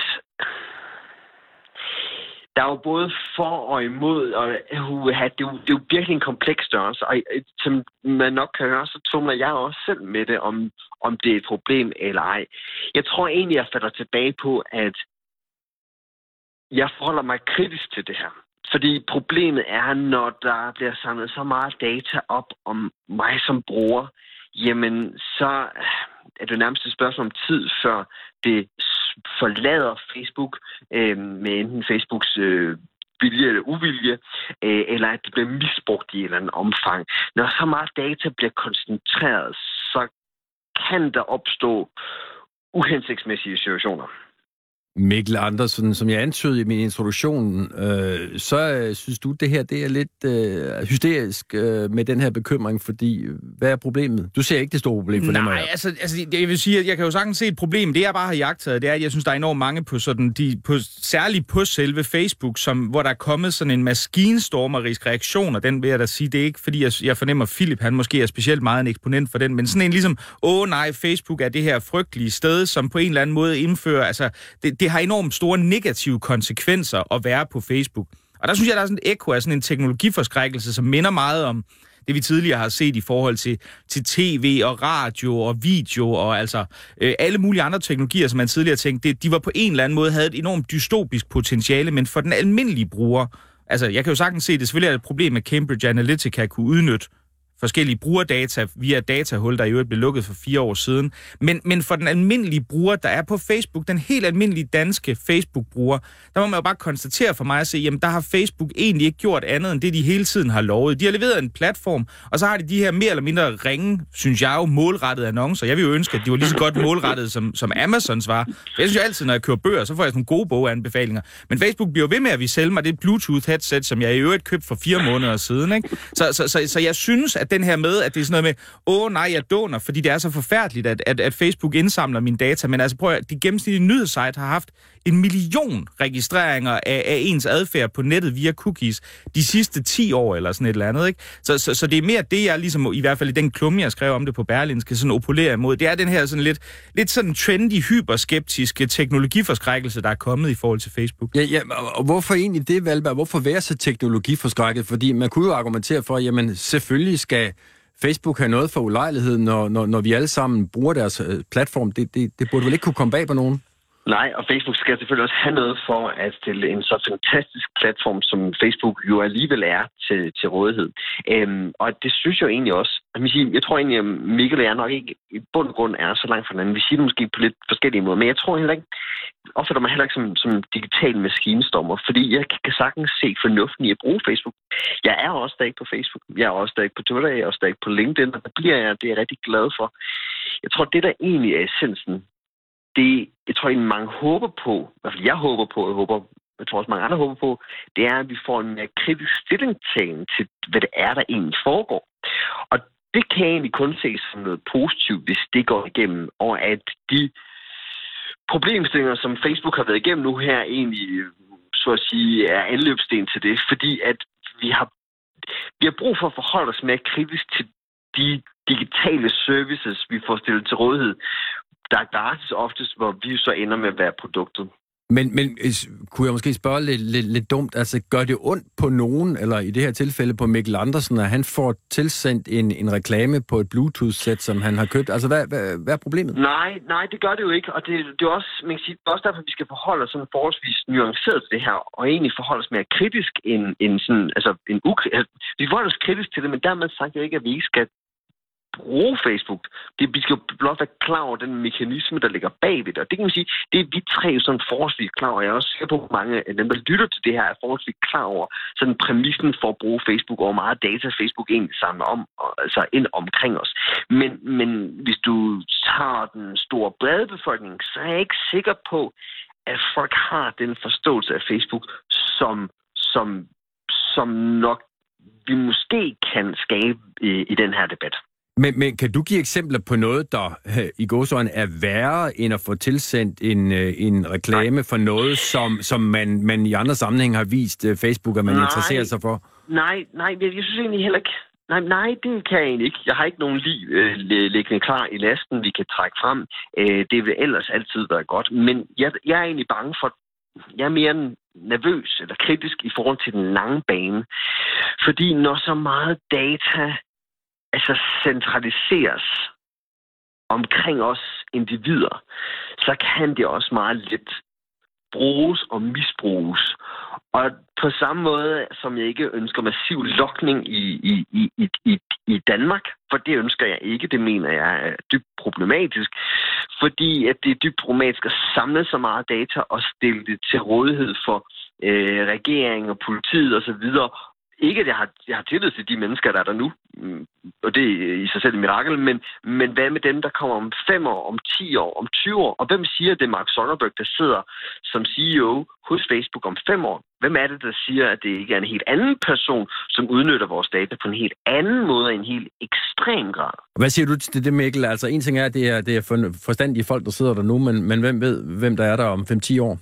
der er jo både for og imod, og uh, det, er jo, det er jo virkelig en kompleks størrelse. Og øh, som man nok kan høre, så tumler jeg også selv med det, om, om det er et problem eller ej. Jeg tror egentlig, jeg falder tilbage på, at jeg forholder mig kritisk til det her. Fordi problemet er, når der bliver samlet så meget data op om mig som bruger, jamen så øh, er det nærmest et spørgsmål om tid, før det forlader Facebook øh, med enten Facebooks øh, vilje eller uvilje, øh, eller at det bliver misbrugt i en eller anden omfang. Når så meget data bliver koncentreret, så kan der opstå uhensigtsmæssige situationer. Mikkel Andersen, som jeg antydede i min introduktion, øh, så øh, synes du, det her det er lidt øh, hysterisk øh, med den her bekymring, fordi hvad er problemet? Du ser ikke det store problem, fornemmer Nej, jeg. altså, altså, jeg vil sige, at jeg kan jo sagtens se et problem. Det, jeg bare har jagtet, det er, at jeg synes, der er enormt mange på sådan, de, på, særligt på selve Facebook, som, hvor der er kommet sådan en maskinstormerisk reaktion, og den vil jeg da sige, det er ikke, fordi jeg, jeg fornemmer, at Philip, han måske er specielt meget en eksponent for den, men sådan en ligesom, åh nej, Facebook er det her frygtelige sted, som på en eller anden måde indfører, altså, det, det har enormt store negative konsekvenser at være på Facebook. Og der synes jeg, der er sådan et ekko af sådan en teknologiforskrækkelse, som minder meget om det, vi tidligere har set i forhold til, til tv og radio og video og altså øh, alle mulige andre teknologier, som man tidligere tænkte, det, de var på en eller anden måde, havde et enormt dystopisk potentiale, men for den almindelige bruger, altså jeg kan jo sagtens se, det selvfølgelig er et problem, at Cambridge Analytica kunne udnytte forskellige brugerdata via datahul, der i øvrigt blev lukket for fire år siden. Men, men for den almindelige bruger, der er på Facebook, den helt almindelige danske Facebook-bruger, der må man jo bare konstatere for mig at se, jamen der har Facebook egentlig ikke gjort andet end det, de hele tiden har lovet. De har leveret en platform, og så har de de her mere eller mindre ringe, synes jeg jo, målrettede annoncer. Jeg vil jo ønske, at de var lige så godt målrettet, som, som Amazons var. Jeg synes jo altid, når jeg kører bøger, så får jeg sådan nogle gode boganbefalinger. Men Facebook bliver ved med at vi sælge mig det Bluetooth-headset, som jeg i øvrigt købte for fire måneder siden. Ikke? Så, så, så, så jeg synes, at den her med, at det er sådan noget med, åh nej, jeg doner, fordi det er så forfærdeligt, at, at, at Facebook indsamler mine data. Men altså prøv at de gennemsnitlige nyhedssite har haft en million registreringer af, af ens adfærd på nettet via cookies de sidste 10 år eller sådan et eller andet. Ikke? Så, så, så det er mere det, jeg ligesom, i hvert fald i den klumme, jeg skrev om det på Berlinske, sådan opulere imod. Det er den her sådan lidt, lidt sådan trendy, hyperskeptiske teknologiforskrækkelse, der er kommet i forhold til Facebook. Ja, ja og hvorfor egentlig det, Valberg? Hvorfor være så teknologiforskrækket? Fordi man kunne jo argumentere for, jamen selvfølgelig skal Facebook have noget for ulejlighed, når, når, når vi alle sammen bruger deres øh, platform. Det, det, det burde vel ikke kunne komme bag på nogen? Nej, og Facebook skal selvfølgelig også have noget for at stille en så fantastisk platform, som Facebook jo alligevel er til, til rådighed. Øhm, og det synes jeg jo egentlig også. Jeg tror egentlig, at Mikkel og jeg nok ikke i bund og grund er så langt fra hinanden. Vi siger det måske på lidt forskellige måder, men jeg tror heller ikke, opfatter mig heller ikke som, som digital maskinestormer, fordi jeg kan sagtens se fornuften i at bruge Facebook. Jeg er også stadig på Facebook. Jeg er også stadig på Twitter. Jeg er også stadig på LinkedIn, og der bliver jeg, det er jeg rigtig glad for. Jeg tror, det der egentlig er essensen, det, jeg tror egentlig mange håber på, i hvert fald jeg håber på, jeg håber, jeg tror også mange andre håber på, det er, at vi får en mere kritisk stillingtagen til, hvad det er, der egentlig foregår. Og det kan egentlig kun ses som noget positivt, hvis det går igennem, og at de problemstillinger, som Facebook har været igennem nu her, egentlig, så at sige, er anløbssten til det, fordi at vi har, vi har brug for at forholde os mere kritisk til de digitale services, vi får stillet til rådighed der er gratis oftest, hvor vi så ender med at være produktet. Men, men kunne jeg måske spørge lidt, lidt, lidt dumt, altså gør det ondt på nogen, eller i det her tilfælde på Mikkel Andersen, at han får tilsendt en, en reklame på et Bluetooth-sæt, som han har købt? Altså hvad, hvad, hvad er problemet? Nej, nej, det gør det jo ikke, og det, det er også, man kan sige, det er også derfor, vi skal forholde os sådan forholdsvis nuanceret til det her, og egentlig forholde os mere kritisk end, end sådan, altså en ukri- altså, vi forholder os kritisk til det, men dermed sagt jo ikke, at vi ikke skal bruge Facebook. Det, vi skal blot være klar over den mekanisme, der ligger bagved det. Og det kan man sige, det er vi tre sådan forholdsvis klar over. Jeg er også sikker på, at mange af dem, der lytter til det her, er forholdsvis klar over sådan præmissen for at bruge Facebook, og hvor meget data Facebook egentlig samler om, altså ind omkring os. Men, men hvis du tager den store brede befolkning, så er jeg ikke sikker på, at folk har den forståelse af Facebook, som, som, som nok vi måske kan skabe i, i den her debat. Men, men kan du give eksempler på noget, der øh, i gåsøjne er værre, end at få tilsendt en, øh, en reklame Nej. for noget, som, som man, man i andre sammenhæng har vist uh, Facebook, at man nej, interesserer sig for? Nej, nej, jeg, jeg synes egentlig heller ikke... Nej, nej, det kan jeg egentlig ikke. Jeg har ikke nogen liv øh, liggende klar i lasten, vi kan trække frem. Øh, det vil ellers altid være godt. Men jeg, jeg er egentlig bange for... Jeg er mere nervøs eller kritisk i forhold til den lange bane. Fordi når så meget data altså centraliseres omkring os individer, så kan det også meget lidt bruges og misbruges. Og på samme måde, som jeg ikke ønsker massiv lokning i, i, i, i, i Danmark, for det ønsker jeg ikke, det mener jeg er dybt problematisk, fordi at det er dybt problematisk at samle så meget data og stille det til rådighed for øh, regeringen og politiet osv., ikke, at jeg har, jeg har tillid til de mennesker, der er der nu, mm, og det er i sig selv et mirakel, men, men hvad med dem, der kommer om 5 år, om 10 år, om 20 år? Og hvem siger, det er Mark Zuckerberg, der sidder som CEO hos Facebook om 5 år? Hvem er det, der siger, at det ikke er en helt anden person, som udnytter vores data på en helt anden måde, en helt ekstrem grad? Hvad siger du til det, Mikkel? Altså, en ting er, at det er, det er forstandige folk, der sidder der nu, men, men hvem ved, hvem der er der om 5-10 år?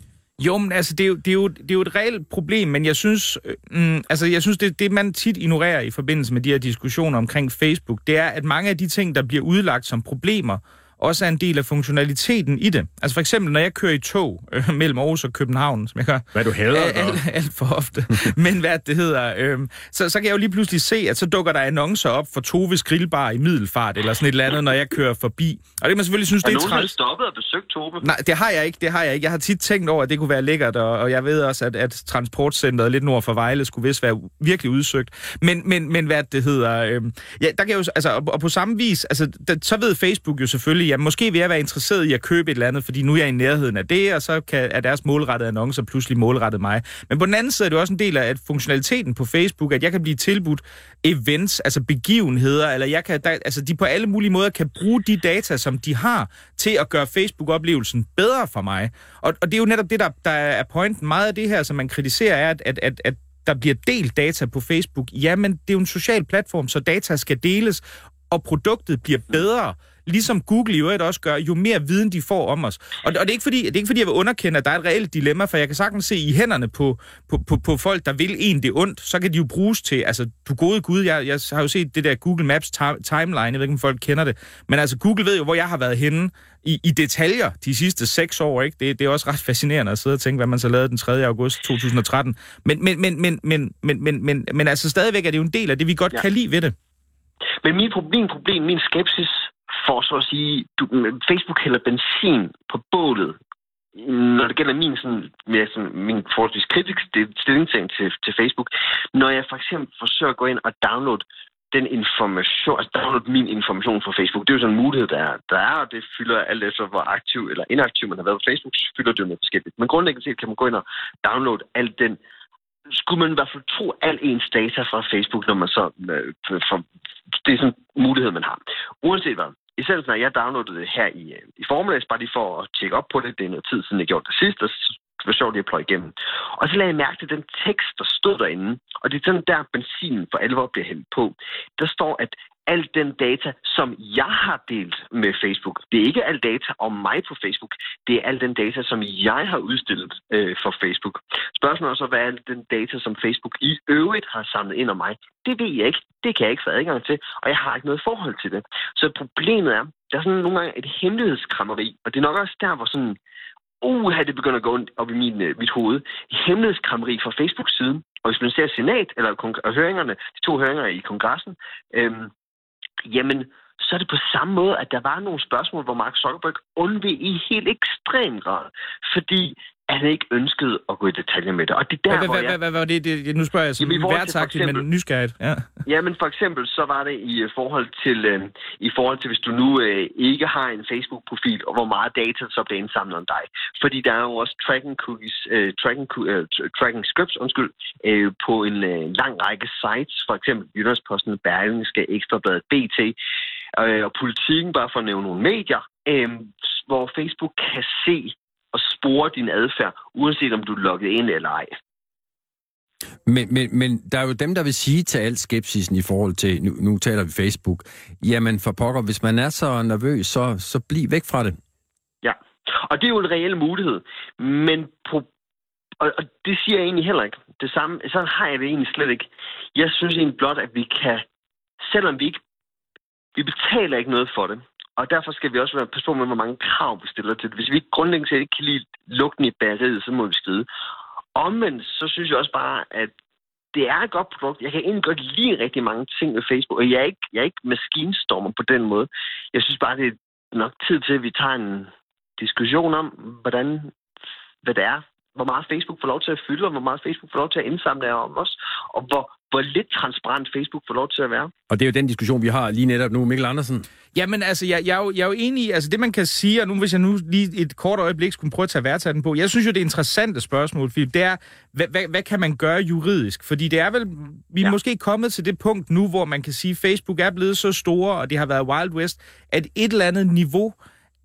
Jo, men altså, det er jo, det er jo, det er jo et reelt problem, men jeg synes, øh, mm, altså, jeg synes det, det, man tit ignorerer i forbindelse med de her diskussioner omkring Facebook, det er, at mange af de ting, der bliver udlagt som problemer, også er en del af funktionaliteten i det. Altså for eksempel, når jeg kører i tog øh, mellem Aarhus og København, som jeg gør Hvad du hader at gøre. alt, alt for ofte, men hvad det hedder, øh, så, så kan jeg jo lige pludselig se, at så dukker der annoncer op for Toves Grillbar i Middelfart, eller sådan et eller andet, når jeg kører forbi. Og det kan man selvfølgelig synes, Er det er nogen, der træls. stoppet og besøgt Tobe? Nej, det har jeg ikke, det har jeg ikke. Jeg har tit tænkt over, at det kunne være lækkert, og, og jeg ved også, at, at transportcenteret lidt nord for Vejle skulle vist være virkelig udsøgt. Men, men, men hvad det hedder... Øh, ja, der kan jo, altså, og, og på samme vis, altså, der, så ved Facebook jo selvfølgelig, ja, måske vil jeg være interesseret i at købe et eller andet, fordi nu er jeg i nærheden af det, og så kan, er deres målrettede annoncer pludselig målrettet mig. Men på den anden side er det også en del af at funktionaliteten på Facebook, at jeg kan blive tilbudt events, altså begivenheder, eller jeg kan, der, altså de på alle mulige måder kan bruge de data, som de har, til at gøre Facebook-oplevelsen bedre for mig. Og, og det er jo netop det, der, der er pointen. Meget af det her, som man kritiserer, er, at, at, at, at der bliver delt data på Facebook. Jamen, det er jo en social platform, så data skal deles, og produktet bliver bedre, ligesom Google i øvrigt også gør, jo mere viden de får om os. Og, og det, er ikke fordi, det er ikke fordi, jeg vil underkende, at der er et reelt dilemma, for jeg kan sagtens se i hænderne på, på, på, på folk, der vil en det ondt, så kan de jo bruges til, altså du gode gud, jeg, jeg har jo set det der Google Maps ti- timeline, jeg ved ikke, om folk kender det, men altså Google ved jo, hvor jeg har været henne i, i detaljer de sidste seks år, ikke? Det, det er også ret fascinerende at sidde og tænke, hvad man så lavede den 3. august 2013. Men, men, men, men, men, men, men, men, men altså stadigvæk er det jo en del af det, vi godt ja. kan lide ved det. Men min, pro- min problem, min skepsis, for så at sige, du, Facebook hælder benzin på bålet, når det gælder min, sådan, mere sådan, min forholdsvis kritiske stillingtagen til, til Facebook, når jeg for eksempel forsøger at gå ind og downloade den information, altså downloade min information fra Facebook. Det er jo sådan en mulighed, der er, der er og det fylder alt efter, hvor aktiv eller inaktiv man har været på Facebook, så fylder det jo noget forskelligt. Men grundlæggende set kan man gå ind og downloade al den skulle man i hvert fald tro al ens data fra Facebook, når man så... Øh, for, det er sådan en mulighed, man har. Uanset hvad. I selv når jeg downloadede det her i, øh, i formiddags, bare lige for at tjekke op på det. Det er noget tid siden, jeg gjorde det sidst, og så det var sjovt lige at pløje igennem. Og så lagde jeg mærke til den tekst, der stod derinde, og det er sådan der benzinen for alvor bliver hældt på. Der står, at al den data, som jeg har delt med Facebook, det er ikke al data om mig på Facebook, det er al den data, som jeg har udstillet øh, for Facebook. Spørgsmålet er så, hvad er al den data, som Facebook i øvrigt har samlet ind om mig? Det ved jeg ikke. Det kan jeg ikke få adgang til, og jeg har ikke noget forhold til det. Så problemet er, der er sådan nogle gange et hemmelighedskrammeri, og det er nok også der, hvor sådan uha, det begynder at gå ondt op i min, øh, mit hoved. Hemmelighedskrammeri fra Facebook-siden, og hvis man ser senat, eller kong- høringerne, de to høringer i kongressen, øhm, jamen, så er det på samme måde, at der var nogle spørgsmål, hvor Mark Zuckerberg undveg i helt ekstrem grad, fordi han ikke ønskede at gå i detaljer med det. Og det er der, Hvad, hvor hvad, jeg... hvad, hvad var det, det? Nu spørger jeg Jamen, sådan for værtsagtigt, men eksempel- nysgerrigt. Ja. Men for eksempel så var det i øh, forhold til, øh, i forhold til hvis du nu øh, ikke har en Facebook-profil, og hvor meget data så bliver indsamlet om dig. Fordi der er jo også tracking cookies, øh, tracking, øh, tracking scripts, undskyld, øh, på en øh, lang række sites, for eksempel Jyllandsposten, Berlingske, Ekstrabladet, BT, øh, og politikken, bare for at nævne nogle medier, øh, hvor Facebook kan se og spore din adfærd, uanset om du er logget ind eller ej. Men, men, men der er jo dem, der vil sige til alt skepsisen i forhold til, nu, nu taler vi Facebook, jamen for pokker, hvis man er så nervøs, så, så bliv væk fra det. Ja, og det er jo en reel mulighed. Men på, og, og det siger jeg egentlig heller ikke. Det samme, sådan har jeg det egentlig slet ikke. Jeg synes egentlig blot, at vi kan, selvom vi ikke, vi betaler ikke noget for det, og derfor skal vi også være passe på med, hvor mange krav vi stiller til det. Hvis vi ikke grundlæggende set ikke kan lide lugten i bageriet, så må vi skride. Omvendt, så synes jeg også bare, at det er et godt produkt. Jeg kan egentlig godt lide rigtig mange ting med Facebook, og jeg er ikke, jeg er ikke maskinstormer på den måde. Jeg synes bare, det er nok tid til, at vi tager en diskussion om, hvordan, hvad det er, hvor meget Facebook får lov til at fylde, og hvor meget Facebook får lov til at indsamle om os, og hvor, hvor lidt transparent Facebook får lov til at være. Og det er jo den diskussion, vi har lige netop nu, Mikkel Andersen. Jamen altså, jeg, jeg, er jo, jeg er jo enig i, altså det man kan sige, og nu hvis jeg nu lige et kort øjeblik skulle prøve at tage værtagen på, jeg synes jo, det er interessante spørgsmål, Philip, det er, hvad, hvad, hvad kan man gøre juridisk? Fordi det er vel, vi er ja. måske kommet til det punkt nu, hvor man kan sige, at Facebook er blevet så store, og det har været Wild West, at et eller andet niveau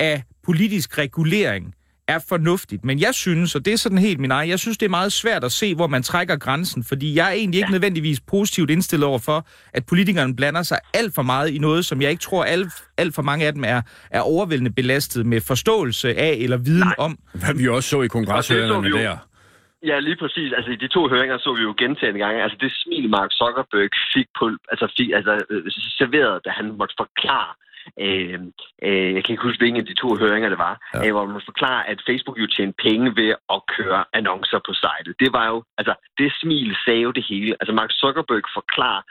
af politisk regulering er fornuftigt. Men jeg synes, og det er sådan helt min egen, jeg synes, det er meget svært at se, hvor man trækker grænsen, fordi jeg er egentlig ikke nødvendigvis positivt indstillet over for, at politikerne blander sig alt for meget i noget, som jeg ikke tror, alt, alt for mange af dem er, er overvældende belastet med forståelse af eller viden Nej. om. Hvad vi også så i kongreshøringerne jo. der. Ja, lige præcis. Altså, i de to høringer så vi jo gentagende gange. Altså, det smil Mark Zuckerberg fik, på, altså, fik altså, øh, serveret, da han måtte forklare øh, øh, jeg kan ikke huske, hvilken af de to høringer det var, ja. øh, hvor man forklarer, at Facebook jo tjener penge ved at køre annoncer på sitet. Det var jo, altså, det smil sagde jo det hele. Altså, Mark Zuckerberg forklarer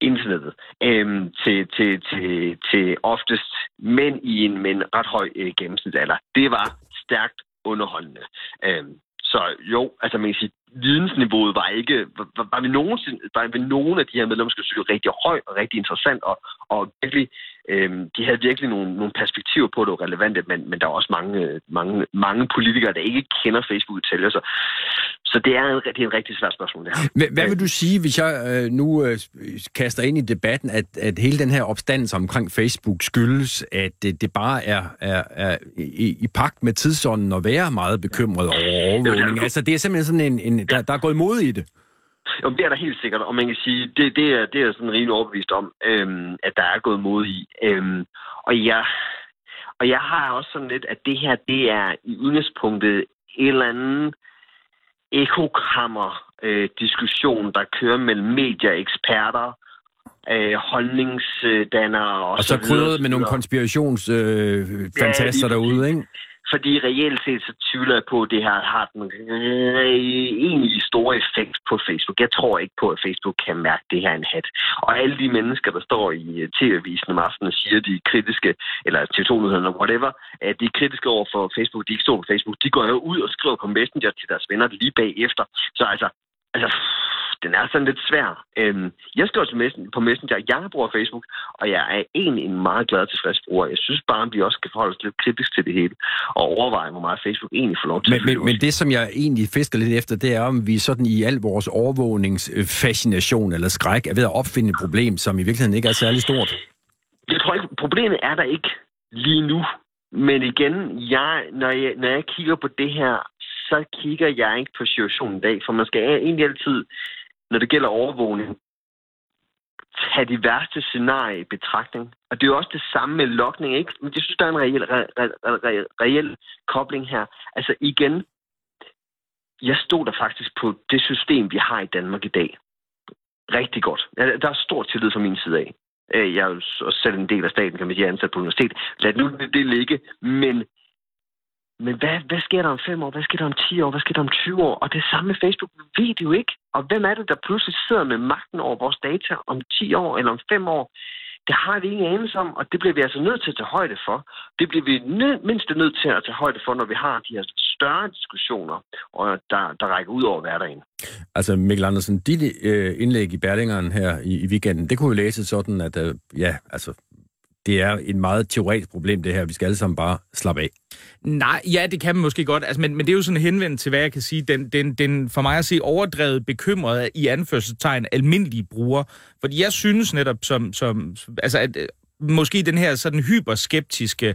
internettet øh, til, til, til, til oftest mænd i en, med en ret høj øh, gennemsnitsalder. Det var stærkt underholdende. Øh, så jo, altså man kan sige, vidensniveauet var ikke, var, var, vi nogensinde, var vi nogen af de her medlemmer, skulle rigtig højt og rigtig interessant, og, og virkelig, øhm, de havde virkelig nogle, nogle perspektiver på, det var relevante, men, men der er også mange, mange, mange politikere, der ikke kender Facebook i så, så det er, en, det er en rigtig svært spørgsmål, det her. Hvad, hvad vil du sige, hvis jeg øh, nu øh, kaster ind i debatten, at, at hele den her opstandelse omkring Facebook skyldes, at det, det bare er, er, er i, i pagt med tidsånden at være meget bekymret over overvågning? Altså, det er simpelthen sådan en, en der, der er gået mod i det. Jo, det er der helt sikkert, og man kan sige, det, det, er, det er sådan rimelig overbevist om, øhm, at der er gået mod i. Øhm, og, jeg, og jeg har også sådan lidt, at det her, det er i udgangspunktet en eller anden ekokammer-diskussion, øh, der kører mellem medier, eksperter, øh, holdningsdannere og, og så, så krydret med nogle konspirationsfantaster øh, ja, derude, ikke? Fordi reelt set så tvivler jeg på, at det her har den egentlig store effekt på Facebook. Jeg tror ikke på, at Facebook kan mærke det her en hat. Og alle de mennesker, der står i øh, tv-avisen om aftenen og siger, at de er kritiske, eller TV2-nyhederne, whatever, at de er kritiske over for Facebook, de ikke står på Facebook, de går jo ud og skriver på Messenger til deres venner lige bagefter. Så altså, altså den er sådan lidt svær. Øhm, jeg skriver til messen, på Messenger, jeg bruger Facebook, og jeg er egentlig en meget glad tilfreds bruger. Jeg synes bare, at vi også skal forholde os lidt kritisk til det hele, og overveje, hvor meget Facebook egentlig får lov til men, at men, men det, som jeg egentlig fisker lidt efter, det er, om vi sådan i al vores overvågningsfascination eller skræk er ved at opfinde et problem, som i virkeligheden ikke er særlig stort. Jeg tror ikke, problemet er der ikke lige nu. Men igen, jeg, når, jeg, når jeg kigger på det her, så kigger jeg ikke på situationen i dag, for man skal egentlig altid når det gælder overvågning, tage de værste scenarier i betragtning. Og det er jo også det samme med lokning, ikke? Men jeg synes, der er en reel, re, re, re, reel kobling her. Altså igen, jeg stod der faktisk på det system, vi har i Danmark i dag. Rigtig godt. Der er stor tillid fra min side af. Øh, jeg er jo også selv en del af staten, kan man sige, ansat på universitet. Lad nu det ligge. Men men hvad, hvad sker der om 5 år? Hvad sker der om 10 år? Hvad sker der om 20 år? Og det samme med Facebook. Vi ved det jo ikke. Og hvem er det, der pludselig sidder med magten over vores data om 10 år eller om 5 år? Det har vi ingen anelse om, og det bliver vi altså nødt til at tage højde for. Det bliver vi nød, mindst nødt til at tage højde for, når vi har de her større diskussioner, og der, der rækker ud over hverdagen. Altså Mikkel Andersen, dit øh, indlæg i Berlingeren her i, i weekenden, det kunne jo læses sådan, at øh, ja, altså det er et meget teoretisk problem, det her. Vi skal alle sammen bare slappe af. Nej, ja, det kan man måske godt. Altså, men, men det er jo sådan henvendt til, hvad jeg kan sige. Den, den, den for mig at se overdrevet bekymret i anførselstegn almindelige brugere. Fordi jeg synes netop, som, som altså, at, øh, måske den her sådan hyperskeptiske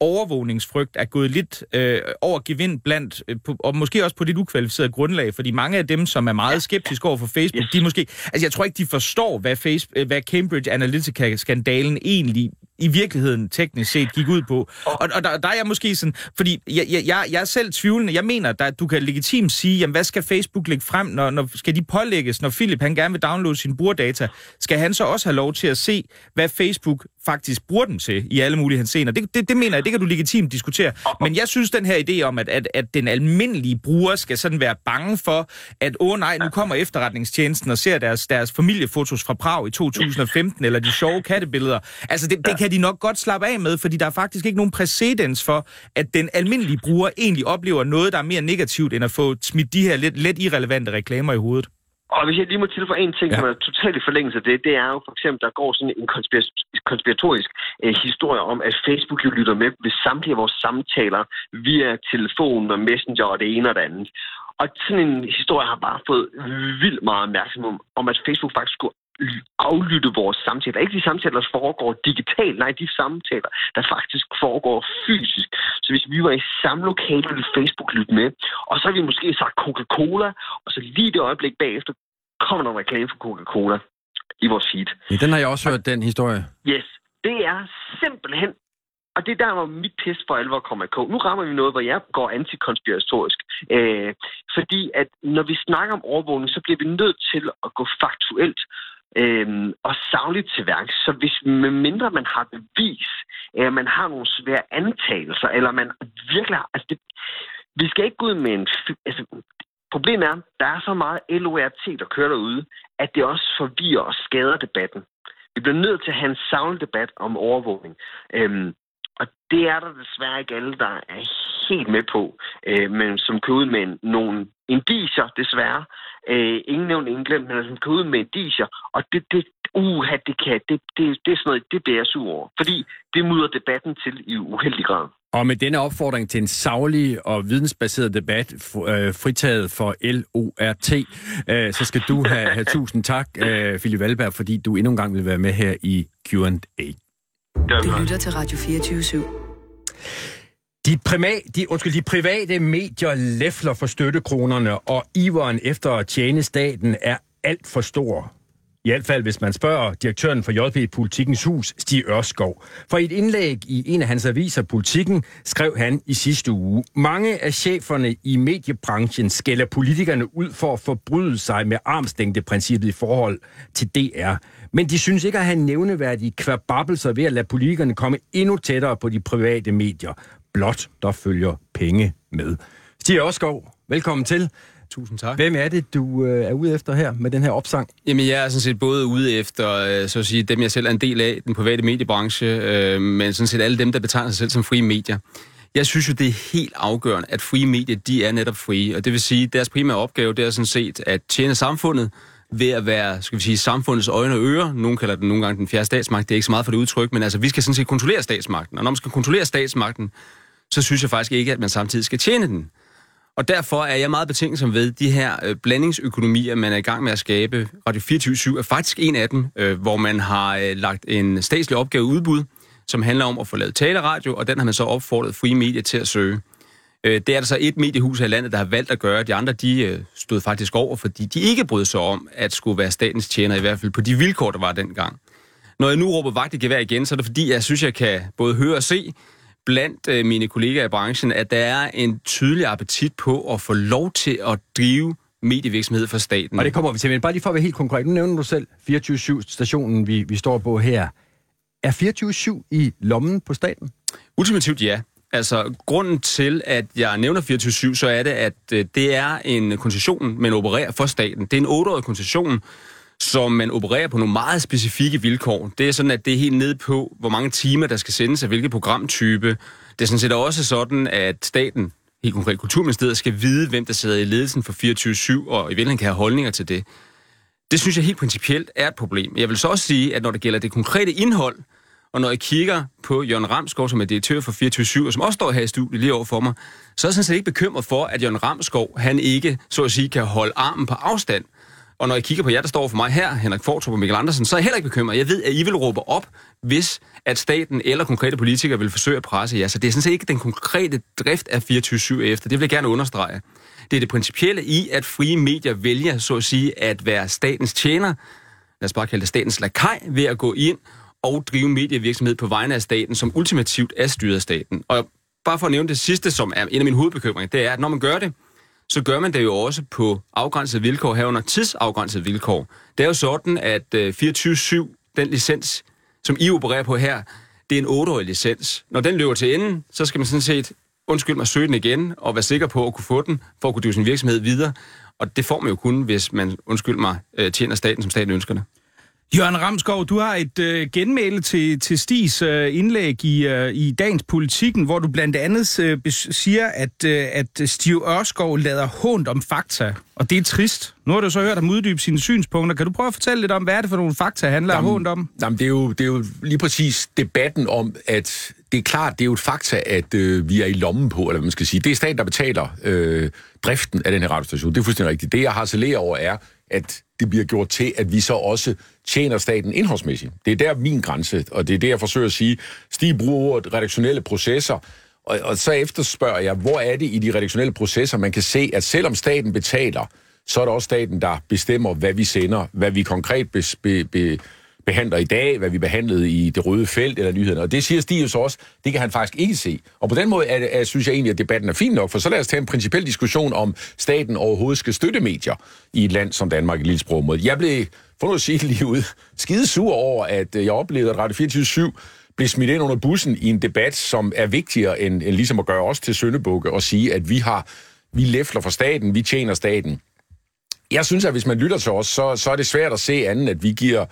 overvågningsfrygt er gået lidt øh, over gevind blandt, øh, på, og måske også på lidt ukvalificeret grundlag, fordi mange af dem, som er meget skeptiske over for Facebook, yes. de måske, altså jeg tror ikke, de forstår, hvad, Facebook, hvad Cambridge Analytica-skandalen egentlig i virkeligheden teknisk set gik ud på. Og, og der, der er jeg måske sådan, fordi jeg, jeg, jeg, jeg er selv tvivlende. Jeg mener, at du kan legitimt sige, jamen hvad skal Facebook lægge frem, når, når skal de pålægges, når Philip han gerne vil downloade sine brugerdata, skal han så også have lov til at se, hvad Facebook faktisk bruger dem til i alle mulige henseender. Det, det, det mener jeg, det kan du legitimt diskutere. Men jeg synes, den her idé om, at, at, at den almindelige bruger skal sådan være bange for, at åh oh, nej, nu kommer efterretningstjenesten og ser deres, deres familiefotos fra Prag i 2015, eller de sjove kattebilleder. Altså, det, det kan de nok godt slappe af med, fordi der er faktisk ikke nogen præcedens for, at den almindelige bruger egentlig oplever noget, der er mere negativt, end at få smidt de her lidt, lidt irrelevante reklamer i hovedet. Og hvis jeg lige må tilføje en ting, ja. som er totalt i forlængelse af det, det er jo for eksempel, der går sådan en konspiratorisk eh, historie om, at Facebook jo lytter med ved samtlige af vores samtaler via telefon og messenger og det ene og det andet. Og sådan en historie har bare fået vildt meget opmærksomhed om, at Facebook faktisk skulle aflytte vores samtaler. Ikke de samtaler, der foregår digitalt, nej, de samtaler, der faktisk foregår fysisk. Så hvis vi var i samme lokale, ville Facebook lytte med, og så har vi måske sagt Coca-Cola, og så lige det øjeblik bagefter kommer der en reklame for Coca-Cola i vores feed. Ja, den har jeg også hørt, den historie. Yes. Det er simpelthen og det er der, hvor mit test for alvor kommer i kog. Nu rammer vi noget, hvor jeg går antikonspiratorisk. Øh, fordi at når vi snakker om overvågning, så bliver vi nødt til at gå faktuelt øhm, og savligt til værk. Så hvis med mindre man har bevis, eller man har nogle svære antagelser, eller man virkelig har... Altså det, vi skal ikke gå ud med en... Altså, problemet er, der er så meget LORT, der kører derude, at det også forvirrer og skader debatten. Vi bliver nødt til at have en savlig debat om overvågning. Øhm, og det er der desværre ikke alle, der er helt med på, øh, men som kan ud med nogle indicier, desværre. Øh, ingen nævnt, ingen glemt, men som kan ud med indicier. Og det, det, uh, det, kan, det, det, det er sådan noget, det bliver jeg sur over. Fordi det mudder debatten til i uheldig grad. Og med denne opfordring til en savlig og vidensbaseret debat, øh, fritaget for LORT, øh, så skal du have, have tusind tak, øh, Philip Valberg, fordi du endnu en gang vil være med her i Q&A. Du lytter til Radio 24 /7. De, prima, de, undskyld, de private medier læfler for støttekronerne, og iveren efter at tjene staten er alt for stor. I hvert fald, hvis man spørger direktøren for JP Politikens Hus, Stig Ørskov. For i et indlæg i en af hans aviser, Politikken, skrev han i sidste uge, mange af cheferne i mediebranchen skælder politikerne ud for at forbryde sig med armslængdeprincippet i forhold til DR. Men de synes ikke at have nævneværdige kvababelser ved at lade politikerne komme endnu tættere på de private medier. Blot der følger penge med. Stig Ørskov, velkommen til. Tusind tak. Hvem er det, du øh, er ude efter her med den her opsang? Jamen, jeg er sådan set både ude efter, øh, så at sige, dem jeg selv er en del af, den private mediebranche, øh, men sådan set alle dem, der betegner sig selv som frie medier. Jeg synes jo, det er helt afgørende, at frie medier, de er netop frie, og det vil sige, at deres primære opgave, det er sådan set at tjene samfundet ved at være, skal vi sige, samfundets øjne og ører. Nogle kalder den nogle gange den fjerde statsmagt, det er ikke så meget for det udtryk, men altså, vi skal sådan set kontrollere statsmagten, og når man skal kontrollere statsmagten, så synes jeg faktisk ikke, at man samtidig skal tjene den. Og derfor er jeg meget betænksom ved de her øh, blandingsøkonomier, man er i gang med at skabe. Radio 24 er faktisk en af dem, øh, hvor man har øh, lagt en statslig opgave udbud, som handler om at få lavet taleradio, og den har man så opfordret frie medier til at søge. Øh, det er der så et mediehus her i landet, der har valgt at gøre. De andre, de øh, stod faktisk over, fordi de ikke brød sig om, at skulle være statens tjener, i hvert fald på de vilkår, der var dengang. Når jeg nu råber vagt i gevær igen, så er det fordi, jeg synes, jeg kan både høre og se, blandt øh, mine kollegaer i branchen, at der er en tydelig appetit på at få lov til at drive medievirksomhed for staten. Og det kommer vi til, men bare lige for at være helt konkret. Nu nævner du selv 24-7-stationen, vi, vi står på her. Er 24-7 i lommen på staten? Ultimativt ja. Altså, grunden til, at jeg nævner 24-7, så er det, at øh, det er en koncession, man opererer for staten. Det er en 8-årig koncession, som man opererer på nogle meget specifikke vilkår. Det er sådan, at det er helt ned på, hvor mange timer, der skal sendes af hvilket programtype. Det er sådan set også sådan, at staten, helt konkret Kulturministeriet, skal vide, hvem der sidder i ledelsen for 24-7, og i virkeligheden kan have holdninger til det. Det synes jeg helt principielt er et problem. Jeg vil så også sige, at når det gælder det konkrete indhold, og når jeg kigger på Jørgen Ramskov, som er direktør for 24 og som også står her i studiet lige over for mig, så er jeg sådan set ikke bekymret for, at Jørgen Ramskov, han ikke, så at sige, kan holde armen på afstand og når jeg kigger på jer, der står for mig her, Henrik Fortrup og Mikkel Andersen, så er jeg heller ikke bekymret. Jeg ved, at I vil råbe op, hvis at staten eller konkrete politikere vil forsøge at presse jer. Så det er sådan set ikke den konkrete drift af 24-7 efter. Det vil jeg gerne understrege. Det er det principielle i, at frie medier vælger, så at sige, at være statens tjener, lad os bare kalde det statens lakaj, ved at gå ind og drive medievirksomhed på vegne af staten, som ultimativt er styret af staten. Og bare for at nævne det sidste, som er en af mine hovedbekymringer, det er, at når man gør det, så gør man det jo også på afgrænsede vilkår, herunder tidsafgrænsede vilkår. Det er jo sådan, at øh, 24-7, den licens, som I opererer på her, det er en 8-årig licens. Når den løber til enden, så skal man sådan set, undskyld mig, søge den igen, og være sikker på at kunne få den, for at kunne drive sin virksomhed videre. Og det får man jo kun, hvis man, undskyld mig, øh, tjener staten, som staten ønsker det. Jørgen Ramskov, du har et øh, genmæle til, til Stis øh, indlæg i, øh, i dagens politikken, hvor du blandt andet øh, siger, at, øh, at Stiv Ørskov lader hånd om fakta, og det er trist. Nu har du så hørt ham uddybe sine synspunkter. Kan du prøve at fortælle lidt om, hvad er det for nogle fakta, han lader hånd om? Jamen, det er, jo, det er jo lige præcis debatten om, at det er klart, det er jo et fakta, at øh, vi er i lommen på, eller hvad man skal sige. Det er staten, der betaler øh, driften af den her radiostation. Det er fuldstændig rigtigt. Det, jeg har harcelerer over, er, at det bliver gjort til, at vi så også tjener staten indholdsmæssigt. Det er der min grænse, og det er det, jeg forsøger at sige. Stig bruger ordet redaktionelle processer, og, og så efterspørger jeg, hvor er det i de redaktionelle processer, man kan se, at selvom staten betaler, så er det også staten, der bestemmer, hvad vi sender, hvad vi konkret be, be, be, behandler i dag, hvad vi behandlede i det røde felt eller nyhederne. Og det siger Stig så også, det kan han faktisk ikke se. Og på den måde er, er, synes jeg egentlig, at debatten er fin nok, for så lad os tage en principiel diskussion om staten overhovedet skal støtte medier i et land som Danmark, et lille sprogmåde. Jeg blev, for nu at sige lige ud, skide sur over, at øh, jeg oplevede, at Radio 24 blev smidt ind under bussen i en debat, som er vigtigere end, end ligesom at gøre os til søndebukke og sige, at vi har vi læfler for staten, vi tjener staten. Jeg synes, at hvis man lytter til os, så, så er det svært at se anden, at vi giver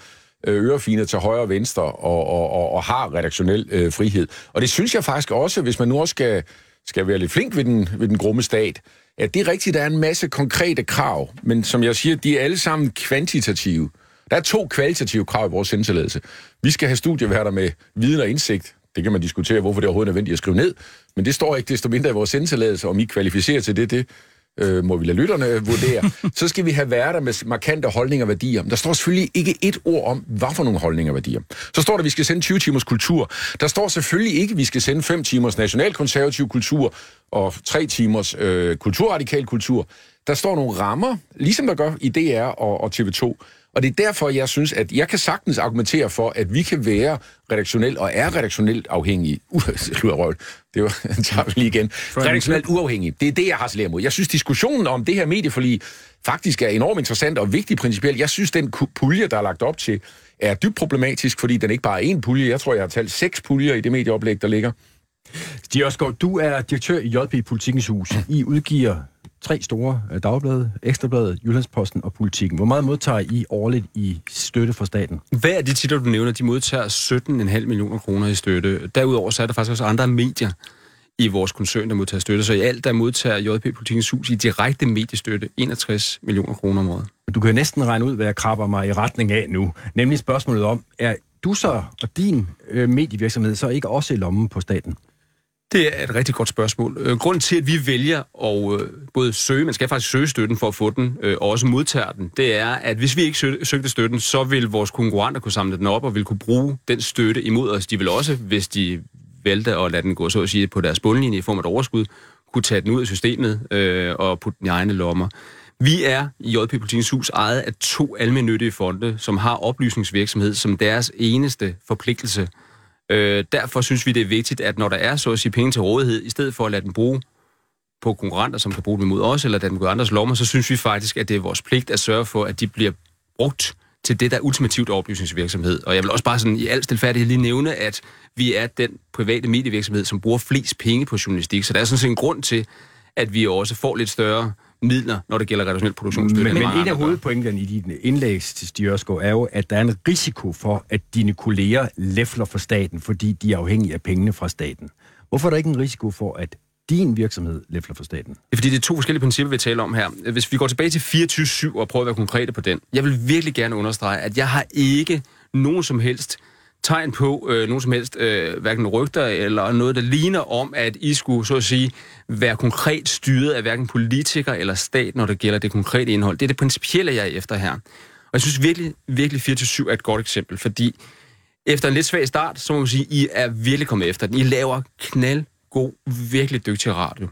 Øh, ørefine til højre og venstre og, og, og, og har redaktionel øh, frihed. Og det synes jeg faktisk også, hvis man nu også skal, skal være lidt flink ved den, ved den grumme stat, at det er rigtigt, der er en masse konkrete krav, men som jeg siger, de er alle sammen kvantitative. Der er to kvalitative krav i vores sendtilladelse. Vi skal have studieværter med viden og indsigt. Det kan man diskutere, hvorfor det er overhovedet nødvendigt at skrive ned. Men det står ikke desto mindre i vores sendtilladelse, om I kvalificerer til det, det øh, må vi lade lytterne vurdere. Så skal vi have værter med markante holdninger og værdier. Der står selvfølgelig ikke et ord om, hvad for nogle holdninger og værdier. Så står der, at vi skal sende 20 timers kultur. Der står selvfølgelig ikke, at vi skal sende 5 timers nationalkonservativ kultur og 3 timers øh, kulturradikal kultur. Der står nogle rammer, ligesom der gør i DR og, og TV2. Og det er derfor, jeg synes, at jeg kan sagtens argumentere for, at vi kan være redaktionelt og er redaktionelt afhængige. Uh. Det var, tager vi lige igen. Redaktionelt uafhængige. Det er det, jeg har slet mod. Jeg synes, diskussionen om det her medieforlig faktisk er enormt interessant og vigtig principielt. Jeg synes, den pulje, der er lagt op til, er dybt problematisk, fordi den ikke bare er én pulje. Jeg tror, jeg har talt seks puljer i det medieoplæg, der ligger. Stig Osgaard, du er direktør i JP Politikens Hus. I udgiver tre store øh, dagblade, Ekstrabladet, Jyllandsposten og Politikken. Hvor meget modtager I årligt i støtte fra staten? Hver af de titler, du nævner, de modtager 17,5 millioner kroner i støtte. Derudover så er der faktisk også andre medier i vores koncern, der modtager støtte. Så i alt, der modtager JP Politikens Hus i direkte mediestøtte 61 millioner kroner om året. Du kan næsten regne ud, hvad jeg krabber mig i retning af nu. Nemlig spørgsmålet om, er du så og din øh, medievirksomhed så ikke også i lommen på staten? Det er et rigtig godt spørgsmål. Øh, grunden til, at vi vælger at øh, både søge, man skal faktisk søge støtten for at få den, øh, og også modtage den, det er, at hvis vi ikke søgte støtten, så vil vores konkurrenter kunne samle den op og vil kunne bruge den støtte imod os. De vil også, hvis de valgte og lade den gå, så at sige, på deres bundlinje i form af et overskud, kunne tage den ud af systemet øh, og putte den i egne lommer. Vi er i JP Politikens Hus ejet af to almindelige fonde, som har oplysningsvirksomhed som deres eneste forpligtelse Øh, derfor synes vi, det er vigtigt, at når der er så at sige penge til rådighed, i stedet for at lade dem bruge på konkurrenter, som kan bruge dem imod os, eller lade dem gå andres lommer, så synes vi faktisk, at det er vores pligt at sørge for, at de bliver brugt til det, der er ultimativt oplysningsvirksomhed. Og jeg vil også bare sådan i al stilfærdighed lige nævne, at vi er den private medievirksomhed, som bruger flest penge på journalistik. Så der er sådan set en grund til, at vi også får lidt større midler, når det gælder redaktionel produktionsstøtte. Men, men en af hovedpointerne i din indlæg til Stjørskov er jo, at der er en risiko for, at dine kolleger læfler for staten, fordi de er afhængige af pengene fra staten. Hvorfor er der ikke en risiko for, at din virksomhed læfler for staten? Det er fordi, det er to forskellige principper, vi taler om her. Hvis vi går tilbage til 24-7 og prøver at være konkrete på den. Jeg vil virkelig gerne understrege, at jeg har ikke nogen som helst tegn på øh, nogen som helst, øh, hverken rygter eller noget, der ligner om, at I skulle, så at sige, være konkret styret af hverken politikere eller stat, når det gælder det konkrete indhold. Det er det principielle, jeg er efter her. Og jeg synes virkelig, virkelig 4-7 er et godt eksempel, fordi efter en lidt svag start, så må man sige, I er virkelig kommet efter den. I laver knaldgod, virkelig dygtig radio.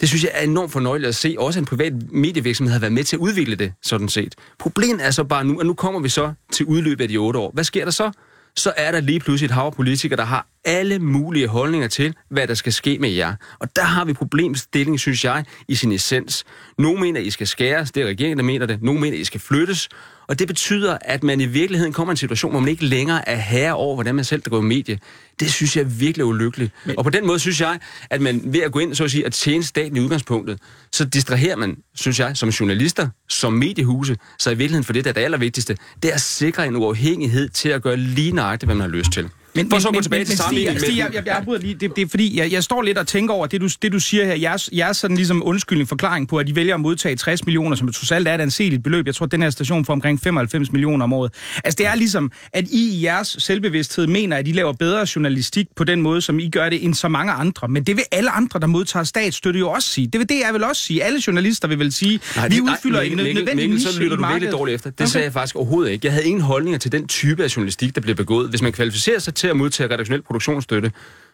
Det synes jeg er enormt fornøjeligt at se. Også en privat medievirksomhed har været med til at udvikle det, sådan set. Problemet er så bare nu, at nu kommer vi så til udløbet af de otte år. Hvad sker der så? Så er der lige pludselig et hav politikere, der har alle mulige holdninger til, hvad der skal ske med jer. Og der har vi problemstillingen, synes jeg, i sin essens. Nogle mener, at I skal skæres, det er regeringen, der mener det. Nogle mener, at I skal flyttes. Og det betyder, at man i virkeligheden kommer i en situation, hvor man ikke længere er herre over, hvordan man selv går i medie. Det synes jeg er virkelig ulykkeligt. Men... Og på den måde synes jeg, at man ved at gå ind så at sige, at tjene staten i udgangspunktet, så distraherer man, synes jeg, som journalister, som mediehuse, så i virkeligheden for det, der er det allervigtigste, det er at sikre en uafhængighed til at gøre lige nøjagtigt, hvad man har lyst til. Men, for så at gå tilbage men, til Stig, Stig, jeg, jeg, jeg, lige, det, det er fordi, jeg, jeg står lidt og tænker over det, du, det, du siger her. Jeres, jeres sådan ligesom undskyldning, forklaring på, at de vælger at modtage 60 millioner, som trods alt er et anseligt beløb. Jeg tror, at den her station får omkring 95 millioner om året. Altså, det er ligesom, at I i jeres selvbevidsthed mener, at I laver bedre journalistik på den måde, som I gør det, end så mange andre. Men det vil alle andre, der modtager statsstøtte, jo også sige. Det vil det, jeg vil også sige. Alle journalister vil vel sige, nej, vi udfylder nej, en nødvendig niche så lytter du virkelig dårligt efter. Det okay. sagde jeg faktisk overhovedet ikke. Jeg havde ingen holdninger til den type af journalistik, der bliver begået. Hvis man kvalificerer sig til at modtage redaktionel produktionsstøtte,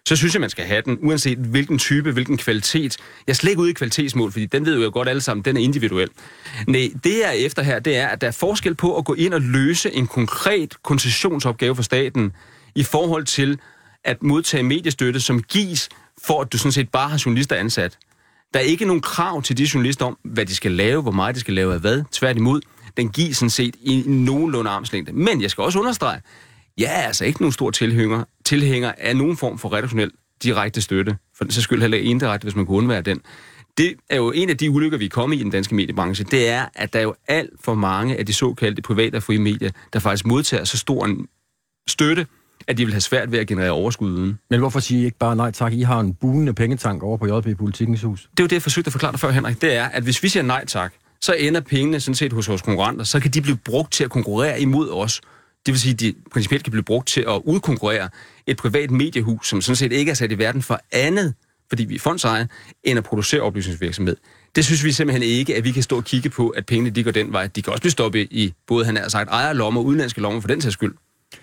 så synes jeg, man skal have den, uanset hvilken type, hvilken kvalitet. Jeg er slet ikke ude i kvalitetsmål, fordi den ved jo godt alle sammen, den er individuel. Nej, det jeg er efter her, det er, at der er forskel på at gå ind og løse en konkret koncessionsopgave for staten i forhold til at modtage mediestøtte, som gives for, at du sådan set bare har journalister ansat. Der er ikke nogen krav til de journalister om, hvad de skal lave, hvor meget de skal lave af hvad. Tværtimod, den gives sådan set i nogenlunde armslængde. Men jeg skal også understrege, jeg er altså ikke nogen stor tilhænger, tilhænger af nogen form for redaktionel direkte støtte. For så skyld heller indirekte, hvis man kunne undvære den. Det er jo en af de ulykker, vi er kommet i i den danske mediebranche. Det er, at der er jo alt for mange af de såkaldte private og frie medier, der faktisk modtager så stor en støtte, at de vil have svært ved at generere overskud uden. Men hvorfor siger I ikke bare nej tak? I har en buende pengetank over på JP Politikens Hus. Det er jo det, jeg forsøgte at forklare dig før, Henrik. Det er, at hvis vi siger nej tak, så ender pengene sådan set hos vores konkurrenter. Så kan de blive brugt til at konkurrere imod os. Det vil sige, at de principielt kan blive brugt til at udkonkurrere et privat mediehus, som sådan set ikke er sat i verden for andet, fordi vi er fondsejer, end at producere oplysningsvirksomhed. Det synes vi simpelthen ikke, at vi kan stå og kigge på, at pengene de går den vej. De kan også blive stoppet i både, han har sagt, ejerlommer og udenlandske lommer for den sags skyld.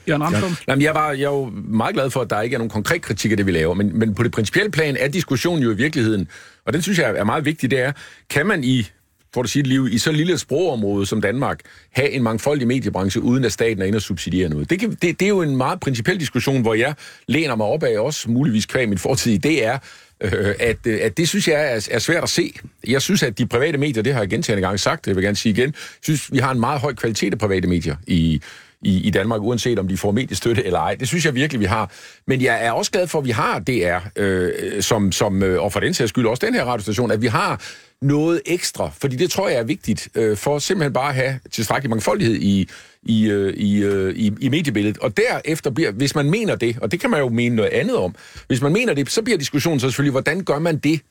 Jørgen? Ja. Jamen, jeg, var, jeg er jo meget glad for, at der ikke er nogen konkret kritik af det, vi laver, men, men på det principielle plan er diskussionen jo i virkeligheden, og den synes jeg er meget vigtig, det er, kan man i for at sige det liv, i så lille et sprogområde som Danmark, have en mangfoldig mediebranche, uden at staten er inde og subsidiere noget. Det, kan, det, det er jo en meget principiel diskussion, hvor jeg læner mig op af også, muligvis kvæg min fortid, det er, øh, at, øh, at det synes jeg er, er svært at se. Jeg synes, at de private medier, det har jeg gentagende gange sagt, det vil jeg gerne sige igen, synes, vi har en meget høj kvalitet af private medier i, i, i Danmark, uanset om de får mediestøtte eller ej. Det synes jeg virkelig, vi har. Men jeg er også glad for, at vi har DR, øh, som, som, øh, og for den sags skyld også den her radiostation, at vi har noget ekstra, fordi det tror jeg er vigtigt, øh, for simpelthen bare at have tilstrækkelig mangfoldighed i, i, øh, i, øh, i, i mediebilledet. Og derefter bliver, hvis man mener det, og det kan man jo mene noget andet om, hvis man mener det, så bliver diskussionen så selvfølgelig, hvordan gør man det,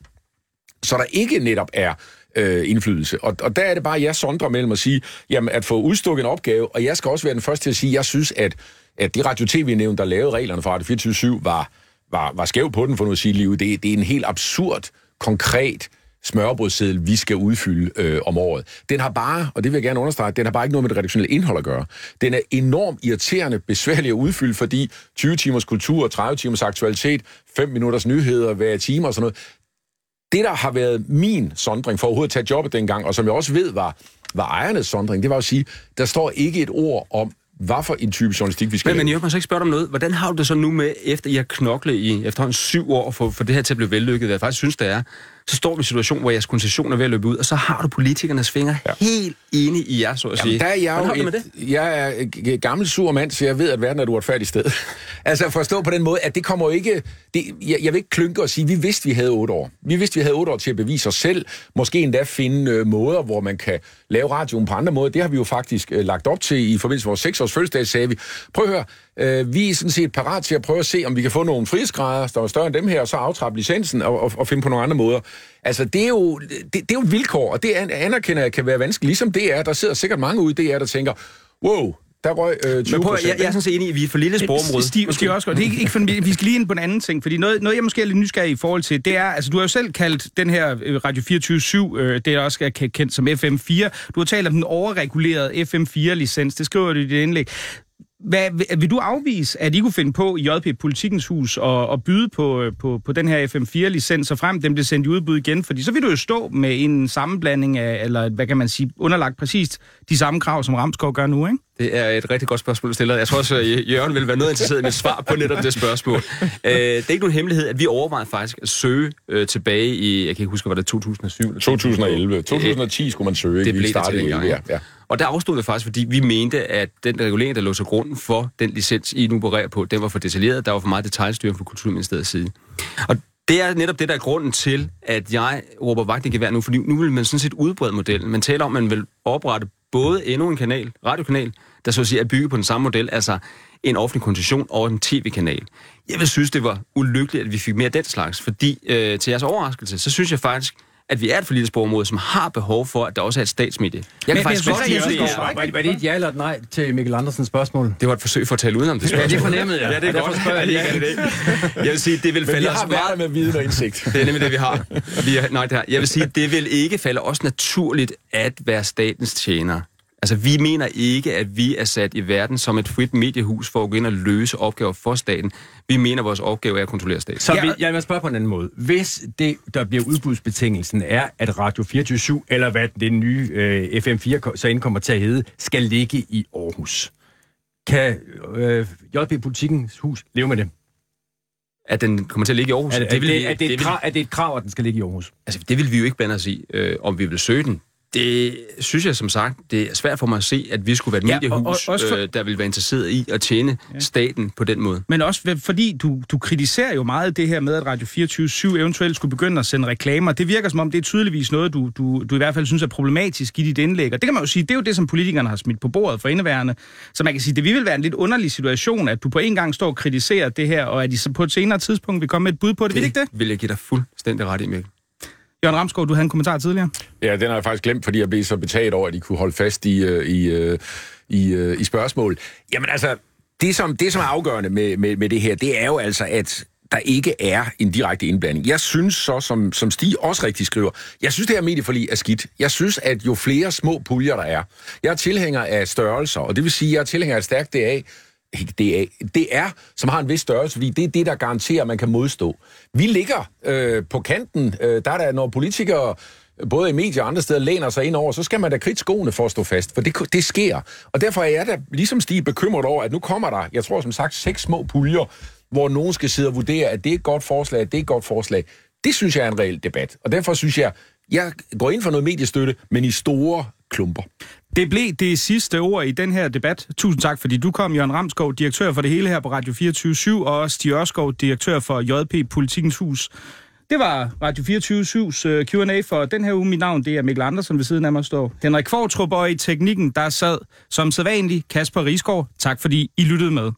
så der ikke netop er øh, indflydelse. Og, og der er det bare, at jeg sondrer mellem at sige, jamen at få udstukket en opgave, og jeg skal også være den første til at sige, at jeg synes, at, at det radio-tv-nævn, der lavede reglerne for Radio 24 var, var, var skæv på den, for nu at sige livet. Det, det er en helt absurd, konkret smørbrødseddel, vi skal udfylde øh, om året. Den har bare, og det vil jeg gerne understrege, den har bare ikke noget med det redaktionelle indhold at gøre. Den er enormt irriterende, besværlig at udfylde, fordi 20 timers kultur, 30 timers aktualitet, 5 minutters nyheder hver time og sådan noget, det, der har været min sondring for overhovedet at tage jobbet dengang, og som jeg også ved var, var ejernes sondring, det var at sige, der står ikke et ord om, hvad for en type journalistik vi skal Men, men jeg kan så ikke spørge dig om noget. Hvordan har du det så nu med, efter I har knoklet i efterhånden syv år for, for det her til at blive vellykket, hvad jeg faktisk synes, det er, så står du i en situation, hvor jeres koncession er ved at løbe ud, og så har du politikernes fingre ja. helt inde i jer, så at sige. Jamen, der er jeg, jo et, det? jeg er gammel sur mand, så jeg ved, at verden er et uretfærdigt sted. altså forstå på den måde, at det kommer jo ikke... Det, jeg, jeg vil ikke klynke og sige, at vi vidste, vi havde otte år. Vi vidste, vi havde otte år til at bevise os selv. Måske endda finde øh, måder, hvor man kan lave radioen på andre måder. Det har vi jo faktisk øh, lagt op til i forbindelse med vores 6 års fødselsdag, sagde vi. Prøv at høre, øh, vi er sådan set parat til at prøve at se, om vi kan få nogle frihedsgrader, der er større end dem her, og så aftrappe licensen og, og, og finde på nogle andre måder. Altså, det er jo, det, det er jo et vilkår, og det anerkender jeg kan være vanskeligt. Ligesom det er, der sidder sikkert mange ude i DR, der tænker, wow, der røg øh, 20 prøv, jeg, jeg er sådan set enig i, at vi er for lille sprogområde. Stiv, Stiv også godt. Det er ikke, ikke for, vi skal lige ind på en anden ting, fordi noget, noget jeg måske er lidt nysgerrig i forhold til, det er, altså du har jo selv kaldt den her øh, Radio 24-7, øh, det er også er kendt som FM4. Du har talt om den overregulerede FM4-licens, det skriver du i dit indlæg. Hvad, vil du afvise, at I kunne finde på i JP Politikens Hus og, og byde på, øh, på, på den her FM4-licens, og frem dem bliver sendt i udbud igen? Fordi så vil du jo stå med en sammenblanding af, eller hvad kan man sige, underlagt præcis de samme krav, som Ramskov gør nu, ikke? Det er et rigtig godt spørgsmål, du stiller. Jeg tror også, at Jørgen vil være noget interesseret i mit svar på netop det spørgsmål. Øh, det er ikke nogen hemmelighed, at vi overvejede faktisk at søge øh, tilbage i, jeg kan ikke huske, var det 2007? Eller 2011. 2010 skulle man søge. Det blev det ja. ja. Og der afstod vi faktisk, fordi vi mente, at den regulering, der lå til grunden for den licens, I nu opererer på, den var for detaljeret. Der var for meget detaljstyring fra Kulturministeriets side. Og det er netop det, der er grunden til, at jeg råber vagt i gevær nu, fordi nu vil man sådan set udbrede modellen. Man taler om, at man vil oprette både endnu en kanal, radiokanal, der så at sige er bygget på den samme model, altså en offentlig koncession og en tv-kanal. Jeg vil synes, det var ulykkeligt, at vi fik mere den slags, fordi øh, til jeres overraskelse, så synes jeg faktisk, at vi er et for lille sprogområde, som har behov for, at der også er et statsmedie. Jeg kan faktisk godt lide, det. Var, var det et ja eller et nej til Mikkel Andersens spørgsmål? Det var et forsøg for at tale udenom det spørgsmål. Ja, det fornemmede jeg. Ja, det er godt. Spørger jeg, lige, det. jeg vil sige, det vil falde os meget... med viden og indsigt. Det er nemlig det, vi har. Vi er, nej, det her. Jeg vil sige, det vil ikke falde os naturligt at være statens tjener Altså, vi mener ikke, at vi er sat i verden som et frit mediehus for at gå ind og løse opgaver for staten. Vi mener, at vores opgave er at kontrollere staten. Så vi, jeg vil spørge på en anden måde. Hvis det, der bliver udbudsbetingelsen, er, at Radio 24 eller hvad den nye øh, FM4 så kommer til at hedde, skal ligge i Aarhus. Kan øh, JP Politikens Hus leve med det? At den kommer til at ligge i Aarhus? Er, det, det, vil, er, det, det, et krav, er det et krav, at den skal ligge i Aarhus? Altså, det vil vi jo ikke blande os i, øh, om vi vil søge den. Det synes jeg som sagt, det er svært for mig at se, at vi skulle være et ja, mediehus, og, og for... øh, der vil være interesseret i at tjene ja. staten på den måde. Men også fordi du, du kritiserer jo meget det her med, at Radio 24 eventuelt skulle begynde at sende reklamer. Det virker som om, det er tydeligvis noget, du, du, du i hvert fald synes er problematisk i dit indlæg. Og det kan man jo sige, det er jo det, som politikerne har smidt på bordet for indeværende. Så man kan sige, det vil være en lidt underlig situation, at du på en gang står og kritiserer det her, og at de så på et senere tidspunkt vil komme med et bud på det. Det vil ikke det? vil jeg give dig fuldstændig ret i, Mikkel. Jørgen Ramskov, du havde en kommentar tidligere. Ja, den har jeg faktisk glemt, fordi jeg blev så betalt over, at de kunne holde fast i, øh, i, øh, i, øh, i spørgsmål. Jamen altså, det som, det som er afgørende med, med, med det her, det er jo altså, at der ikke er en direkte indblanding. Jeg synes så, som, som Stig også rigtig skriver, jeg synes, det her medieforlig er skidt. Jeg synes, at jo flere små puljer der er, jeg er tilhænger af størrelser, og det vil sige, at jeg er tilhænger af stærkt DA, ikke er, det er, som har en vis størrelse, fordi det er det, der garanterer, at man kan modstå. Vi ligger øh, på kanten, øh, der er der, når politikere både i medier og andre steder læner sig ind over, så skal man da kridt skoene for at stå fast, for det, det sker. Og derfor er jeg da ligesom Stig bekymret over, at nu kommer der, jeg tror som sagt, seks små puljer, hvor nogen skal sidde og vurdere, at det er et godt forslag, at det er et godt forslag. Det synes jeg er en reel debat. Og derfor synes jeg, jeg går ind for noget mediestøtte, men i store klumper. Det blev det sidste ord i den her debat. Tusind tak, fordi du kom, Jørgen Ramskov, direktør for det hele her på Radio 24 og Stig Ørskov, direktør for JP Politikens Hus. Det var Radio 24-7's øh, Q&A for den her uge. Mit navn det er Mikkel Andersen ved siden af mig står. Henrik Kvartrup og i teknikken, der sad som sædvanlig Kasper Risgaard. Tak fordi I lyttede med.